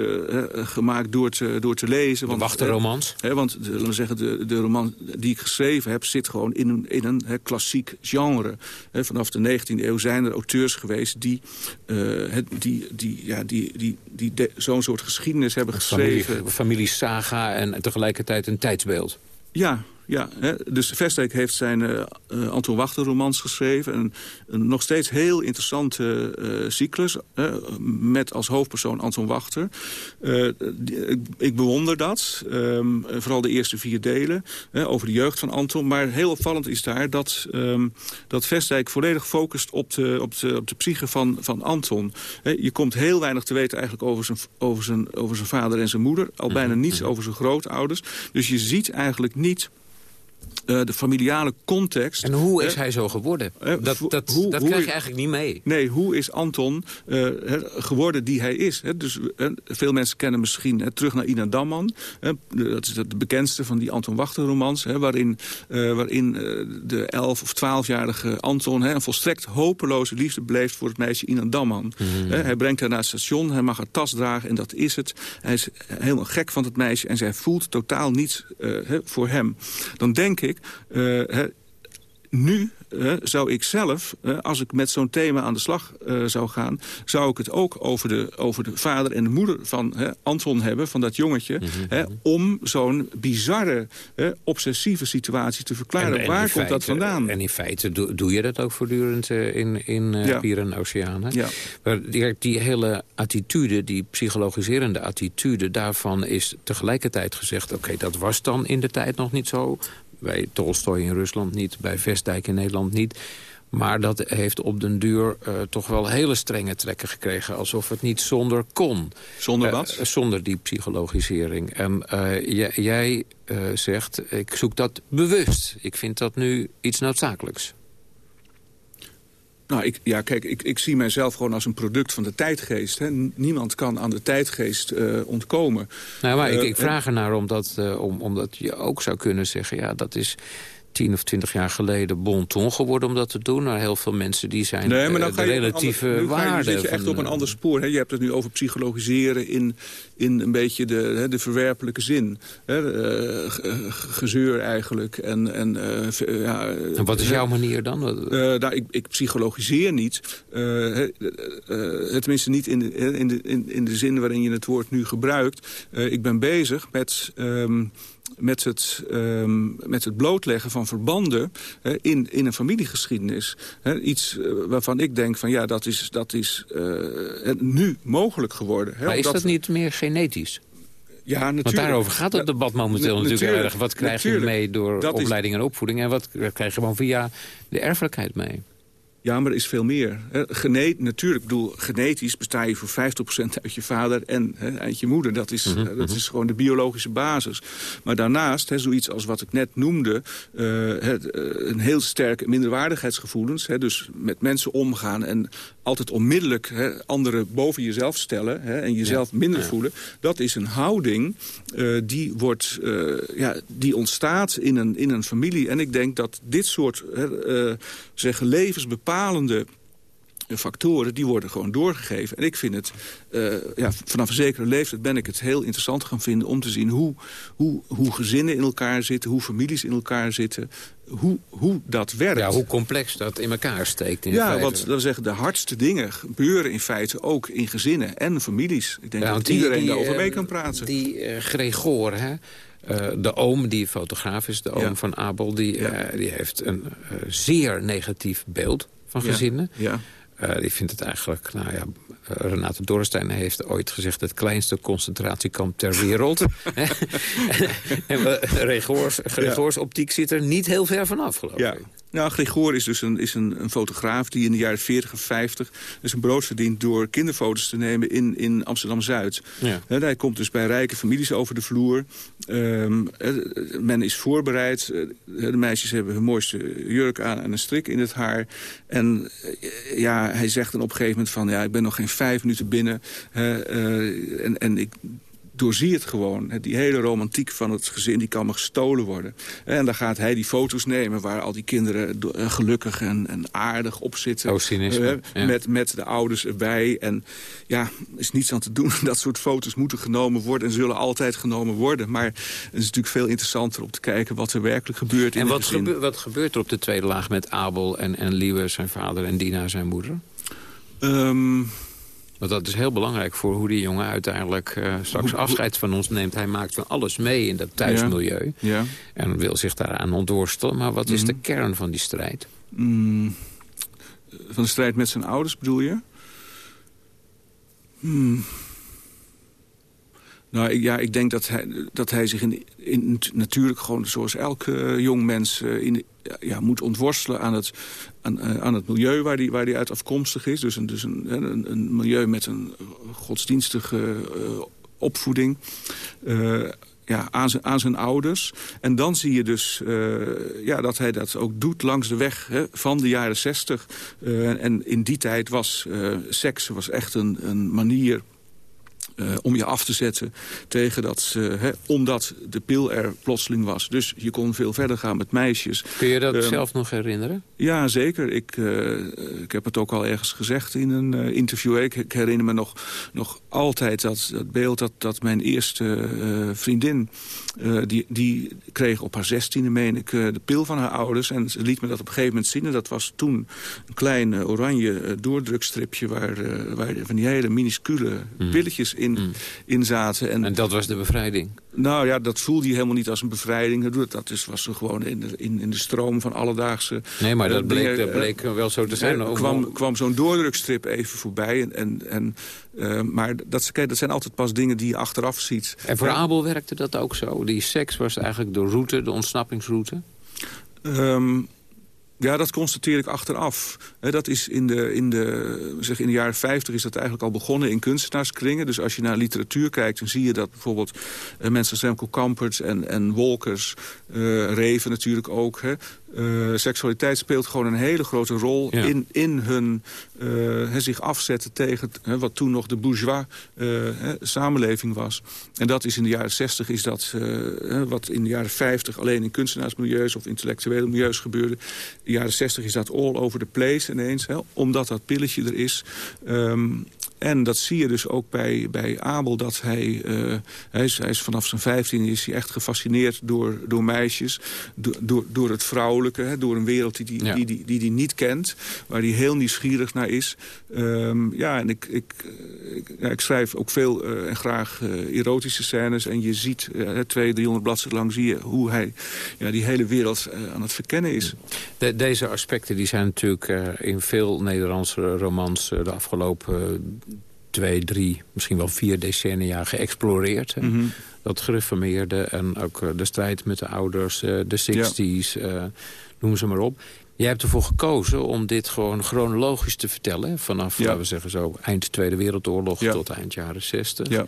gemaakt door te, door te lezen. Want, wachtenromans. want, de, laten we zeggen, de, de roman die ik geschreven heb... zit gewoon in een, in een klassiek genre. He, vanaf de 19e eeuw zijn er auteurs geweest die, uh, het, die, die, ja, die, die, die zo'n soort geschiedenis hebben geschreven. Familie, familie saga en tegelijkertijd een tijdsbeeld. Ja, ja. Hè? Dus Vestdijk heeft zijn uh, Anton Wachter romans geschreven. Een, een, nog steeds heel interessante uh, cyclus. met als hoofdpersoon Anton Wachter. ik, ik, bewonder dat. Um, vooral de eerste vier delen. over de jeugd van Anton. Maar heel opvallend is daar dat, um, dat Vestdijk volledig focust op de, op de, op de psyche van, van Anton. je komt heel weinig te weten eigenlijk over zijn, over zijn, over zijn vader en zijn moeder. Al bijna mhm, niets mhm. over zijn grootouders. Dus je ziet eigenlijk niet uh, de familiale context. En hoe is hij zo geworden? Uh, dat dat, hoe, dat krijg je eigenlijk niet mee. Nee, hoe is Anton uh, geworden die hij is? Hè? Dus, veel mensen kennen misschien terug naar Ina Damman. dat is de bekendste van die Anton Wachter romans. waarin waarin de 11 of 12-jarige Anton een volstrekt hopeloze liefde beleeft voor het meisje Ina Damman. Mm. hij brengt haar naar het station, hij mag haar tas dragen en dat is het. Hij is helemaal gek van het meisje en zij voelt totaal niets voor hem. Dan denk ik ik... nu zou ik zelf, als ik met zo'n thema aan de slag uh, zou gaan... zou ik het ook over de, over de vader en de moeder van Anton hebben, van dat jongetje... Mhm. om zo'n bizarre, obsessieve situatie te verklaren. En, Waar komt dat vandaan? En in feite doe, doe je dat ook voortdurend uh, in, in ja. En Oceanen. Ja. Maar die, die hele attitude, die psychologiserende attitude... daarvan is tegelijkertijd gezegd... oké, dat was dan in de tijd nog niet zo bij Tolstoy in Rusland niet, bij Vestdijk in Nederland niet. Maar dat heeft op den duur uh, toch wel hele strenge trekken gekregen. Alsof het niet zonder kon. Zonder wat? Uh, zonder die psychologisering. En uh, jij zegt, ik zoek dat bewust. Ik vind dat nu iets noodzakelijks. Nou, ik, ja, kijk, ik, ik zie mijzelf gewoon als een product van de tijdgeest. Hè. Niemand kan aan de tijdgeest uh, ontkomen. Nou, maar ik, ik vraag ernaar omdat, uh, om, omdat je ook zou kunnen zeggen... ja, dat is tien of twintig jaar geleden bon ton geworden om dat te doen. Maar heel veel mensen die zijn nee, maar dan uh, de relatieve ander, waarde. zit je echt op een ander spoor. Hè? Je hebt het nu over psychologiseren in, in een beetje de, hè, de verwerpelijke zin. Hè? Uh, gezeur eigenlijk. En, en, uh, ja, en wat is jouw manier dan? nou, ik, ik psychologiseer niet. tenminste niet in de, in, de, in, in de zin waarin je het woord nu gebruikt. ik ben bezig met... Um, met het, um, met het blootleggen van verbanden in, in een familiegeschiedenis. iets uh, waarvan ik denk van ja, dat is, dat is uh, nu mogelijk geworden. maar is dat niet meer genetisch? Ja, natuurlijk. Want daarover gaat het debat momenteel natuurlijk, natuurlijk erg. Wat krijg je mee door dat opleiding en opvoeding... en wat krijg je gewoon via de erfelijkheid mee? Ja, maar er is veel meer. Genet, natuurlijk, ik bedoel, genetisch besta je voor 50% uit je vader en hè, uit je moeder. Dat is, mhm, dat mhm. is gewoon de biologische basis. Maar daarnaast, hè, zoiets als wat ik net noemde... Uh, een heel sterk minderwaardigheidsgevoelens. Dus met mensen omgaan en altijd onmiddellijk anderen boven jezelf stellen... En jezelf minder voelen. Dat is een houding uh, die, wordt, uh, ja, die ontstaat in een, in een familie. En ik denk dat dit soort zeggen, levensbepalende bepalende factoren, die worden gewoon doorgegeven. En ik vind het, uh, ja, vanaf een zekere leeftijd ben ik het heel interessant gaan vinden... om te zien hoe, hoe, hoe gezinnen in elkaar zitten, hoe families in elkaar zitten... Hoe, hoe dat werkt. Ja, hoe complex dat in elkaar steekt. In ja, want dat zeggen de hardste dingen gebeuren in feite ook in gezinnen en families. Ik denk dat iedereen daarover mee kan praten. Die uh, Gregor, hè? Uh, de oom, die fotograaf is, de oom van Abel... die, ja. die heeft een zeer negatief beeld van gezinnen. Ja. Uh, die vindt het eigenlijk, nou ja, Renate Dorrestein heeft ooit gezegd... het kleinste concentratiekamp ter wereld. en Gregors, Gregors optiek zit er niet heel ver vanaf, geloof ja. Nou, Gregor is dus een, is een, een, fotograaf die in de jaren 40 en 50 dus een brood verdient door kinderfoto's te nemen in, in Amsterdam-Zuid. Ja. hij komt dus bij rijke families over de vloer. Um, men is voorbereid. De meisjes hebben hun mooiste jurk aan en een strik in het haar. En ja, hij zegt dan op een gegeven moment van... ja, ik ben nog geen vijf minuten binnen. Uh, en, en ik doorzie het gewoon. Die hele romantiek van het gezin die kan me gestolen worden. En dan gaat hij die foto's nemen waar al die kinderen eh, gelukkig en, en aardig op zitten. Oh, cynisme. Uh, met, met de ouders erbij. En ja, is niets aan te doen. Dat soort foto's moeten genomen worden en zullen altijd genomen worden. Maar het is natuurlijk veel interessanter om te kijken wat er werkelijk gebeurt. En in wat, gebe wat gebeurt er op de tweede laag met Abel en, en Liewe, zijn vader, en Dina, zijn moeder? Um, Want dat is heel belangrijk voor hoe die jongen uiteindelijk uh, straks afscheid van ons neemt. Hij maakt van alles mee in dat thuismilieu. Ja. En wil zich daaraan ontworstelen. Maar wat is Mhm. de kern van die strijd? Mm, van de strijd met zijn ouders bedoel je? Hmm. Nou, ik, ja, ik denk dat hij, dat hij zich in, in, natuurlijk gewoon zoals elk eh, jong mens eh, in, ja, moet ontworstelen aan het, aan, eh, aan het milieu waar hij waar die uit afkomstig is. Dus een, dus een, een, een milieu met een godsdienstige opvoeding. Ja, aan, zijn, aan zijn ouders. En dan zie je dus ja, dat hij dat ook doet langs de weg hè, van de jaren zestig. En in die tijd was seks was echt een, een manier eh, om je af te zetten tegen dat, hè, omdat de pil er plotseling was. Dus je kon veel verder gaan met meisjes. Kun je dat Ehm, zelf nog herinneren? Ja, zeker. Ik, eh, ik heb het ook al ergens gezegd in een eh, interview. Ik, ik herinner me nog, nog altijd dat, dat beeld dat, dat mijn eerste vriendin... die, die kreeg op haar zestiende, meen ik, de pil van haar ouders. En ze liet me dat op een gegeven moment zien. En dat was toen een klein oranje doordrukstripje... Waar, waar van die hele minuscule pilletjes in, in zaten. En, En dat was de bevrijding? nou ja, dat voelde je helemaal niet als een bevrijding. Dat- Dat is, was gewoon in de, in, in de stroom van alledaagse... Nee, maar eh, dat bleek, dat eh, bleek wel zo te zijn. er Ook kwam, kwam zo'n doordrukstrip even voorbij. En, en, en, eh, maar dat, kijk, dat zijn altijd pas dingen die je achteraf ziet. En voor. Abel werkte dat ook zo? Die seks was eigenlijk de route, de ontsnappingsroute? Ehm, ja, dat constateer ik achteraf. Dat is in de, in, de, zeg, in de jaren 50 is dat eigenlijk al begonnen in kunstenaarskringen. Dus als je naar literatuur kijkt, dan zie je dat bijvoorbeeld eh, mensen als Remco Kampert en, en Wolkers, eh, Reven natuurlijk ook. Hè, eh, seksualiteit speelt gewoon een hele grote rol Ja. in, in hun eh, zich afzetten tegen wat toen nog de bourgeois eh, samenleving was. En dat is in de jaren 60 is dat wat in de jaren 50 alleen in kunstenaarsmilieus of intellectuele milieus gebeurde. In de jaren 60 is dat all over the place ineens, omdat dat pilletje er is. Ehm, en dat zie je dus ook bij, bij Abel. Dat hij, eh, hij, is, hij is vanaf zijn 15 is hij echt gefascineerd door, door meisjes. Door, door, door het vrouwelijke. Hè, door een wereld die hij Ja. die, die, die, die niet kent. Waar hij heel nieuwsgierig naar is. Ehm, ja, en ik, ik, ik, ja, ik schrijf ook veel eh, en graag eh, erotische scènes. En je ziet, twee, 300 bladzijden lang zie je hoe hij ja, die hele wereld aan het verkennen is. De, deze aspecten die zijn natuurlijk in veel Nederlandse romans de afgelopen twee, drie, misschien wel vier decennia geëxploreerd. Mhm. Mm -hmm. Dat gereformeerde en ook uh, de strijd met de ouders, uh, de 60s, ja. noem ze maar op. Jij hebt ervoor gekozen om dit gewoon chronologisch te vertellen. Vanaf, ja. laten we zeggen zo, eind Tweede Wereldoorlog ja. tot eind jaren 60. Ja.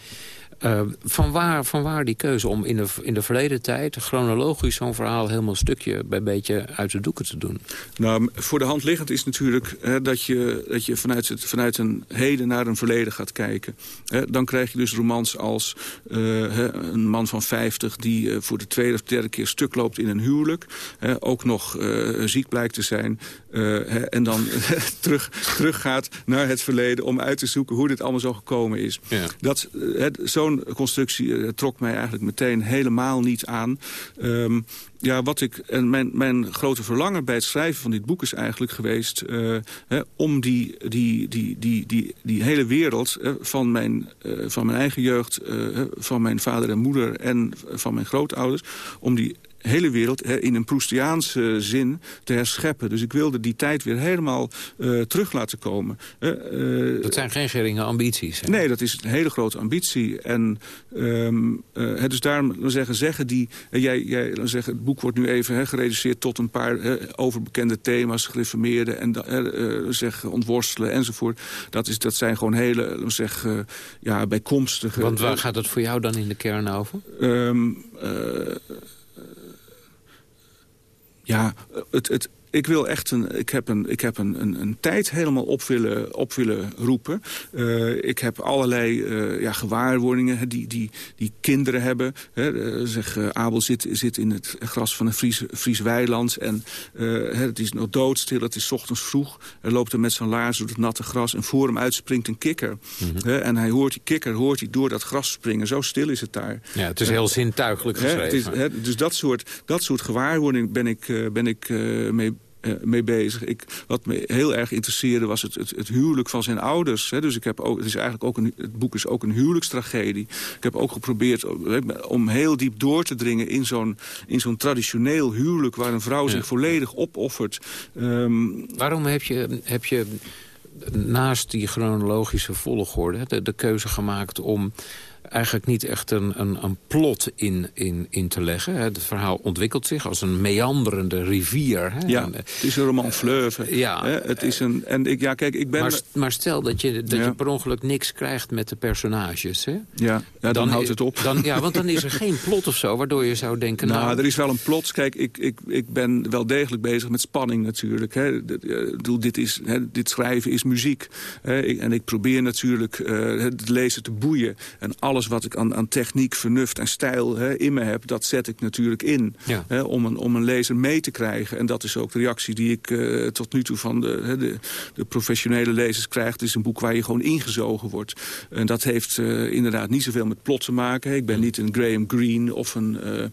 Uh, van, waar, van waar die keuze om in de, in de verleden tijd... chronologisch zo'n verhaal helemaal stukje bij beetje uit de doeken te doen? Nou, voor de hand liggend is natuurlijk hè, dat je, dat je vanuit, het, vanuit een heden naar een verleden gaat kijken. Hè, dan krijg je dus romans als uh, hè, een man van 50... die uh, voor de tweede of derde keer stuk loopt in een huwelijk. ook nog ziek blijkt te zijn. En dan terug, terug gaat naar het verleden om uit te zoeken... hoe dit allemaal zo gekomen is. Ja. Dat, zo zo'n constructie uh, trok mij eigenlijk meteen helemaal niet aan. Um, ja, wat ik, en mijn, mijn grote verlangen bij het schrijven van dit boek is eigenlijk geweest... Uh, hè, om die, die, die, die, die, die hele wereld van, mijn, van mijn eigen jeugd... van mijn vader en moeder en van mijn grootouders... om die hele wereld hè, in een Proustiaanse zin te herscheppen. Dus ik wilde die tijd weer helemaal uh, terug laten komen. Uh, dat zijn geen geringe ambities. Hè? Nee, dat is een hele grote ambitie. En um, uh, dus daarom zeggen, zeggen die... jij, jij zeggen, het boek wordt nu even hè, gereduceerd tot een paar hè, overbekende thema's... gereformeerde en zeg, ontworstelen enzovoort. Dat, is, dat zijn gewoon hele zeg, ja, bijkomstige... Want waar gaat het voor jou dan in de kern over? Um, ja, het, het, ik wil echt een, ik heb een, ik heb een, een, een tijd helemaal op willen, op willen roepen. Uh, ik heb allerlei uh, ja, gewaarwordingen die, die, die kinderen hebben. Hè, uh, zeg, Abel zit, zit in het gras van een Fries, Fries weiland. En het is nog doodstil, het is ochtends vroeg. Hij loopt er met zijn laars door het natte gras. En voor hem uitspringt een kikker. Mm -hmm. hè, en hij hoort die kikker hoort hij door dat gras springen. Zo stil is het daar. Ja, het is heel zintuigelijk geschreven. Hè, is, hè, dus dat soort, dat soort gewaarwordingen ben ik, ben ik mee mee bezig. Ik, wat me heel erg interesseerde was het, het, het huwelijk van zijn ouders. Hè. Dus ik heb ook, het, is eigenlijk ook een, het boek is ook een huwelijkstragedie. Ik heb ook geprobeerd om heel diep door te dringen... in zo'n zo'n traditioneel huwelijk waar een vrouw zich volledig opoffert. Um, Waarom heb je, heb je naast die chronologische volgorde de, de keuze gemaakt om eigenlijk niet echt een, een, een plot in, in, in te leggen. Het verhaal ontwikkelt zich als een meanderende rivier. Hè? Ja, het is een roman fleuve. Ja. Het is een, en ik, ja, kijk, ik ben... Maar, maar stel dat, je, dat je per ongeluk niks krijgt met de personages. Hè? Ja, ja dan, houdt het op. Dan, ja, want dan is er geen plot of zo, waardoor je zou denken... Nou, nou er is wel een plot. Kijk, ik, ik, ik ben wel degelijk bezig met spanning natuurlijk. Hè. Dit, is, hè, dit schrijven is muziek. Hè. En ik probeer natuurlijk uh, de lezer te boeien. En alles wat ik aan, aan techniek, vernuft en stijl hè, in me heb... dat zet ik natuurlijk in hè, om, een, om een lezer mee te krijgen. En dat is ook de reactie die ik uh, tot nu toe van de, hè, de, de, professionele lezers krijg. Het is een boek waar je gewoon ingezogen wordt. En dat heeft uh, inderdaad niet zoveel met plot te maken. Ik ben niet een Graham Greene of een... Uh,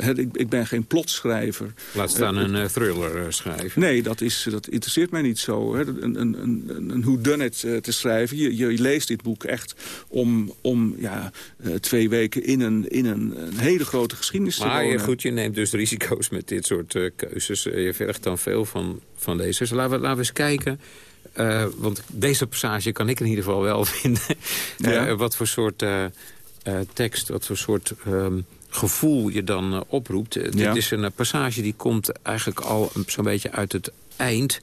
ja. ik, ik, ben geen plotschrijver. Laat staan een thriller schrijven. Nee, dat, is, dat interesseert mij niet zo. Hè. Een, een, een, een whodunit te schrijven. Je, je leest dit boek echt om, om ja, uh, twee weken in, een, in een, een hele grote geschiedenis maar, te wonen. Maar goed, je neemt dus risico's met dit soort uh, keuzes. Uh, je vergt dan veel van, van lezers. Laten we, laten we eens kijken... want deze passage kan ik in ieder geval wel vinden. Ja. wat voor soort tekst, wat voor soort um, gevoel je dan oproept. Ja. Dit is een passage die komt eigenlijk al zo'n beetje uit het eind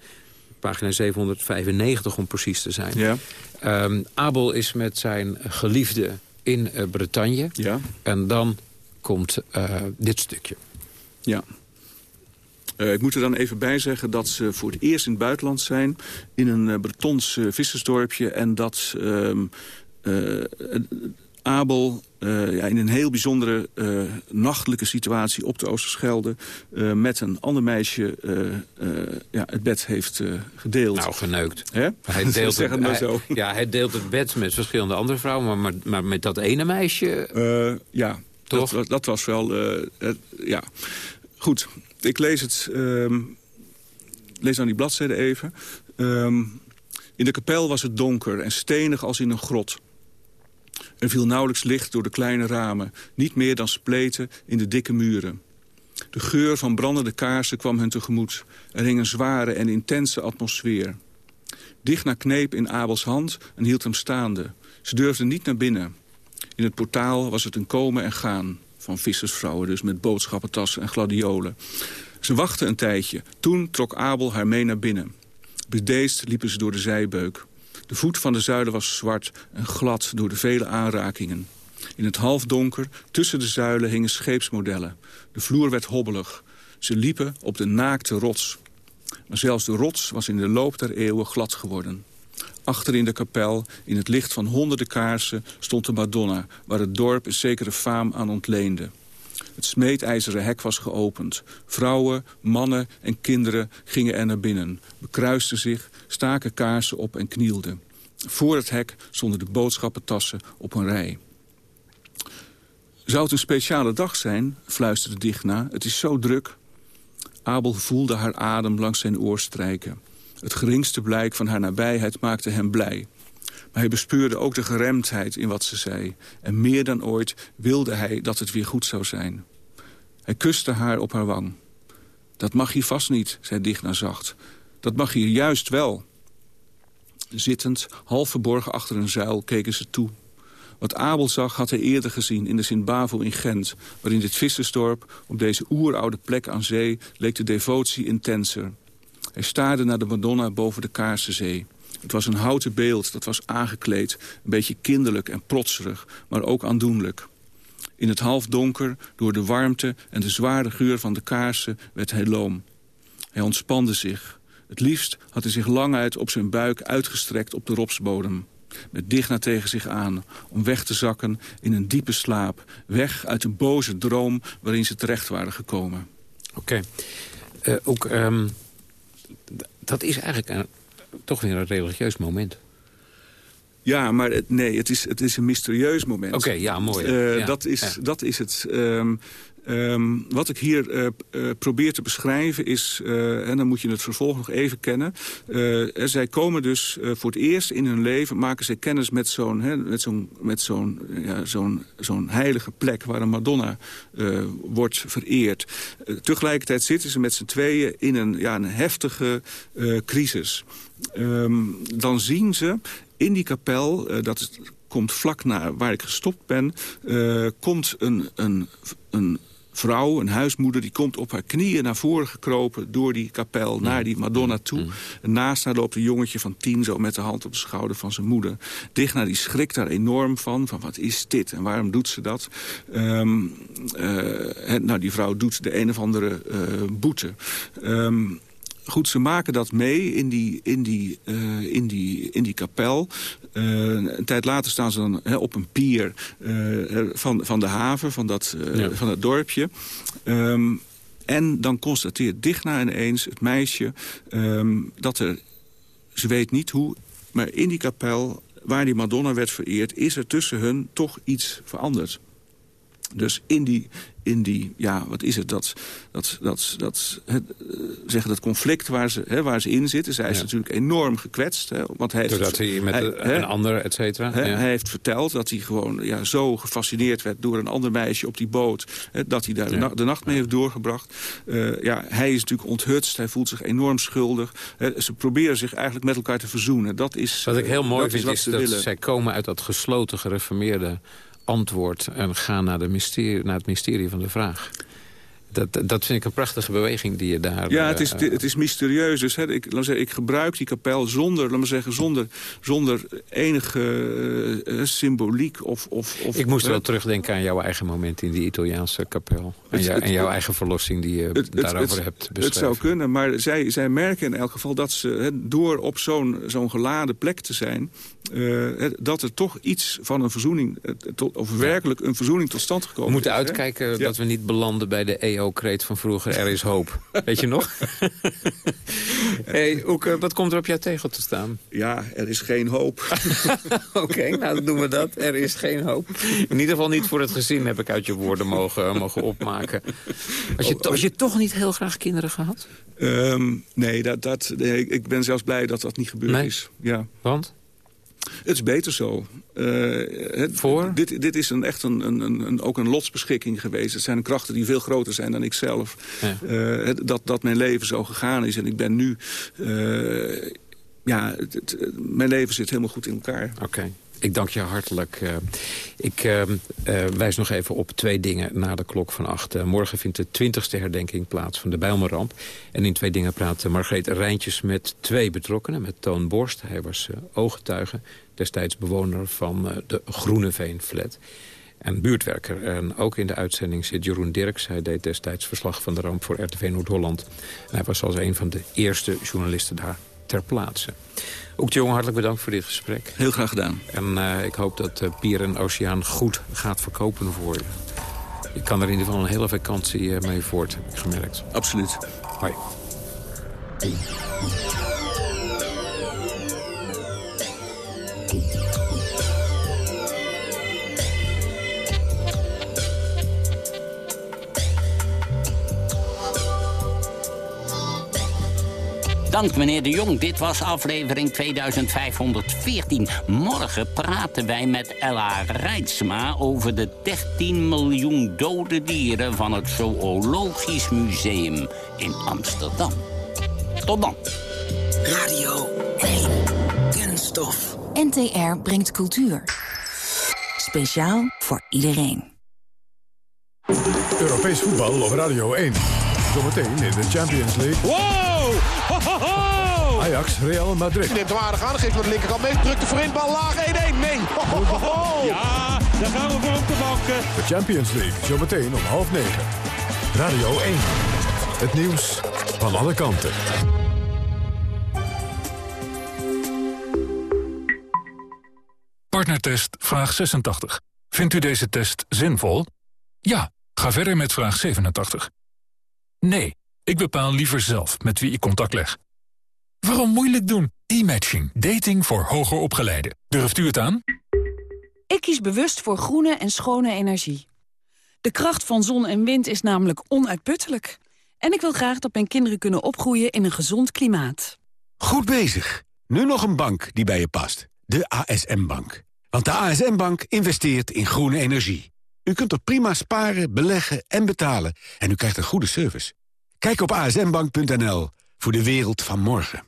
pagina 795 om precies te zijn. Ja. Um, Abel is met zijn geliefde in uh, Bretagne. Ja. En dan komt uh, dit stukje. Ja. Uh, ik moet er dan even bij zeggen dat ze voor het eerst in het buitenland zijn... in een Bretons vissersdorpje. En dat uh, Abel uh, ja, in een heel bijzondere uh, nachtelijke situatie op de Oosterschelde... Uh, met een ander meisje ja, het bed heeft gedeeld. Nou, geneukt. Hij deelt het, maar zo. ja, hij deelt het bed met verschillende andere vrouwen... maar, maar, maar met dat ene meisje... ja, Toch? Dat, dat was wel... ja. Goed, ik lees het... Ehm, lees dan die bladzijde even. Um, in de kapel was het donker en stenig als in een grot... Er viel nauwelijks licht door de kleine ramen, niet meer dan spleten in de dikke muren. De geur van brandende kaarsen kwam hen tegemoet. Er hing een zware en intense atmosfeer. Digna kneep in Abels hand en hield hem staande. Ze durfden niet naar binnen. In het portaal was het een komen en gaan. Van vissersvrouwen dus, met boodschappentassen en gladiolen. Ze wachtten een tijdje. Toen trok Abel haar mee naar binnen. Bedeesd liepen ze door de zijbeuk. De voet van de zuilen was zwart en glad door de vele aanrakingen. In het halfdonker, tussen de zuilen, hingen scheepsmodellen. De vloer werd hobbelig. Ze liepen op de naakte rots. Maar zelfs de rots was in de loop der eeuwen glad geworden. Achter in de kapel, in het licht van honderden kaarsen, stond de Madonna... waar het dorp een zekere faam aan ontleende. Het smeedijzeren hek was geopend. Vrouwen, mannen en kinderen gingen er naar binnen, bekruisten zich staken kaarsen op en knielden. Voor het hek stonden de boodschappentassen op een rij. Zou het een speciale dag zijn, fluisterde Digna. Het is zo druk. Abel voelde haar adem langs zijn oor strijken. Het geringste blijk van haar nabijheid maakte hem blij. Maar hij bespeurde ook de geremdheid in wat ze zei. En meer dan ooit wilde hij dat het weer goed zou zijn. Hij kuste haar op haar wang. Dat mag hier vast niet, zei Digna zacht. Dat mag hier juist wel. Zittend, half verborgen achter een zuil, keken ze toe. Wat Abel zag had hij eerder gezien in de Sint-Bavo in Gent... waar in dit vissersdorp, op deze oeroude plek aan zee... leek de devotie intenser. Hij staarde naar de Madonna boven de Kaarsenzee. Het was een houten beeld, dat was aangekleed... een beetje kinderlijk en protserig, maar ook aandoenlijk. In het halfdonker, door de warmte en de zware geur van de kaarsen... werd hij loom. Hij ontspande zich. Het liefst had hij zich lang uit op zijn buik uitgestrekt op de ropsbodem. Met Digna tegen zich aan, om weg te zakken in een diepe slaap. Weg uit een boze droom waarin ze terecht waren gekomen. Oké. Okay. Uh, ook, um, dat is eigenlijk een, toch weer een religieus moment. Ja, maar het, nee, het is, het is een mysterieus moment. Oké, okay, ja, mooi. Uh, ja, dat, is, ja. dat is het. Um, Ehm, wat ik hier uh, uh, probeer te beschrijven is, en dan moet je het vervolg nog even kennen. zij komen dus voor het eerst in hun leven, maken zij kennis met zo'n zo'n ja, heilige plek waar een Madonna wordt vereerd. tegelijkertijd zitten ze met z'n tweeën in een, ja, een heftige crisis. Um, dan zien ze in die kapel, dat komt vlak na waar ik gestopt ben... Komt een, een, een vrouw, een huismoeder, die komt op haar knieën naar voren gekropen... door die kapel naar die Madonna toe. Mm. En naast haar loopt een jongetje van tien zo met de hand op de schouder van zijn moeder. Digna die schrikt daar enorm van, van wat is dit en waarom doet ze dat? Um, uh, nou, die vrouw doet de een of andere uh, boete. Um, goed, ze maken dat mee in die, in die, uh, in die, in die kapel. Uh, een tijd later staan ze dan op een pier uh, van, van de haven, van dat, ja. van het dorpje. Um, en dan constateert Digna ineens, het meisje, um, dat er... Ze weet niet hoe, maar in die kapel waar die Madonna werd vereerd... is er tussen hun toch iets veranderd. Dus in die, in die, ja, wat is het, dat, dat, dat, dat, het, zeggen, dat conflict waar ze, hè, waar ze in zitten. Zij is ja. natuurlijk enorm gekwetst. Hè, want hij Doordat hij met hij, een, hè, ander, et cetera. Ja. Hij heeft verteld dat hij gewoon ja, zo gefascineerd werd door een ander meisje op die boot. Hè, dat hij daar ja. de, nacht mee heeft doorgebracht. Uh, ja, hij is natuurlijk onthutst, hij voelt zich enorm schuldig. Hè, ze proberen zich eigenlijk met elkaar te verzoenen. Dat is, wat ik heel mooi vind, is, is dat willen. zij komen uit dat gesloten, gereformeerde antwoord en gaan naar, de mysterie, naar het mysterie van de vraag. Dat, dat vind ik een prachtige beweging die je daar... Ja, het is, het is mysterieus. Dus, hè, ik, laat zeggen, ik gebruik die kapel zonder, laat maar zeggen, zonder, zonder enige uh, symboliek. Of, of, of, ik moest wel terugdenken aan jouw eigen moment in die Italiaanse kapel. En, jou, en jouw eigen verlossing die je het, daarover hebt beschreven. Het zou kunnen, maar zij, zij merken in elk geval dat ze, hè, door op zo'n zo'n geladen plek te zijn... Uh, dat er toch iets van een verzoening, tot, of werkelijk een verzoening tot stand gekomen is. We moeten uitkijken hè? dat ja. we niet belanden bij de EO-kreet van vroeger. Er is hoop. Weet je nog? hey, Oeke, wat komt er op jouw tegel te staan? Ja, er is geen hoop. Oké, okay, nou dan doen we dat. Er is geen hoop. In ieder geval niet voor het gezin heb ik uit je woorden mogen, mogen opmaken. Had je, had je toch niet heel graag kinderen gehad? Um, nee, dat, dat, nee, ik ben zelfs blij dat dat niet gebeurd nee? is. Ja. Want? Het is beter zo. Uh, het, Voor? Dit, dit is een, echt een, een, een, ook een lotsbeschikking geweest. Het zijn krachten die veel groter zijn dan ik zelf. Ja. Uh, het, dat, dat mijn leven zo gegaan is. En ik ben nu... Uh, ja, het, mijn leven zit helemaal goed in elkaar. Oké. Okay. Ik dank je hartelijk. Uh, ik uh, wijs nog even op twee dingen na de klok van acht. morgen vindt de twintigste herdenking plaats van de Bijlmerramp. En in twee dingen praat Margreet Rijntjes met twee betrokkenen. Met Toon Borst, hij was ooggetuige. Destijds bewoner van de Groeneveen-flat. En buurtwerker. En ook in de uitzending zit Jeroen Dirks. Hij deed destijds verslag van de ramp voor RTV Noord-Holland. Hij was als een van de eerste journalisten daar ter plaatse. Ook de jongen, hartelijk bedankt voor dit gesprek. Heel graag gedaan. En uh, ik hoop dat uh, Pier en Oceaan goed gaat verkopen voor je. Ik kan er in ieder geval een hele vakantie uh, mee voort, heb ik gemerkt. Absoluut. Hoi. Dank meneer de Jong. Dit was aflevering 2514. Morgen praten wij met Ella Rijtsma over de 13 miljoen dode dieren van het Zoologisch Museum in Amsterdam. Tot dan. Radio 1. Kunststof. NTR brengt cultuur. Speciaal voor iedereen. Europees voetbal op Radio 1. Zometeen in de Champions League. Wow! Ajax, Real Madrid. Neemt hem aardig aan, geeft wat de linkerkant mee. Drukt er voorin, bal laag, 1-1. Nee. Ho, ho, ho. Ja, daar gaan we voor op de banken. De Champions League, zometeen om half negen. Radio 1. Het nieuws van alle kanten. Partnertest vraag 86. Vindt u deze test zinvol? Ja, ga verder met vraag 87. Nee, ik bepaal liever zelf met wie ik contact leg. Waarom moeilijk doen? E-matching. Dating voor hoger opgeleiden. Durft u het aan? Ik kies bewust voor groene en schone energie. De kracht van zon en wind is namelijk onuitputtelijk. En ik wil graag dat mijn kinderen kunnen opgroeien in een gezond klimaat. Goed bezig. Nu nog een bank die bij je past. De ASM-bank. Want de ASM-bank investeert in groene energie. U kunt er prima sparen, beleggen en betalen. En u krijgt een goede service. Kijk op asmbank.nl voor de wereld van morgen.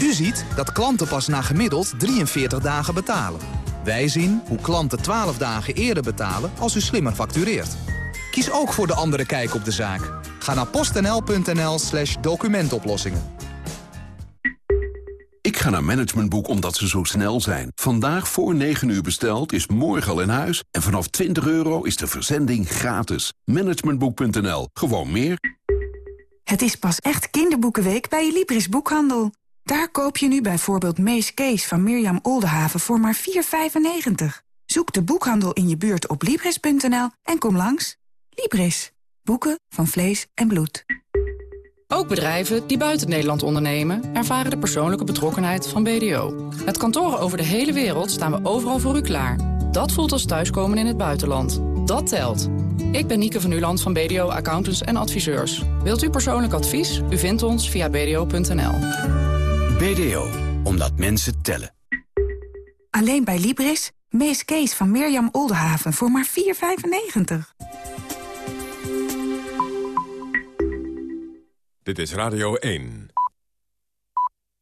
U ziet dat klanten pas na gemiddeld 43 dagen betalen. Wij zien hoe klanten 12 dagen eerder betalen als u slimmer factureert. Kies ook voor de andere kijk op de zaak. Ga naar postnl.nl slash documentoplossingen. Ik ga naar Managementboek omdat ze zo snel zijn. Vandaag voor 9 uur besteld is morgen al in huis. En vanaf 20 euro is de verzending gratis. Managementboek.nl. Gewoon meer. Het is pas echt kinderboekenweek bij Libris Boekhandel. Daar koop je nu bijvoorbeeld Mees Kees van Mirjam Oldenhaven voor maar 4,95. Zoek de boekhandel in je buurt op Libris.nl en kom langs. Libris. Boeken van vlees en bloed. Ook bedrijven die buiten Nederland ondernemen... ervaren de persoonlijke betrokkenheid van BDO. Met kantoren over de hele wereld staan we overal voor u klaar. Dat voelt als thuiskomen in het buitenland. Dat telt. Ik ben Nieke van Uland van BDO Accountants en Adviseurs. Wilt u persoonlijk advies? U vindt ons via bdo.nl. BDO, omdat mensen tellen. Alleen bij Libris. Mees Kees van Mirjam Oldenhaven voor maar 4,95. Dit is Radio 1.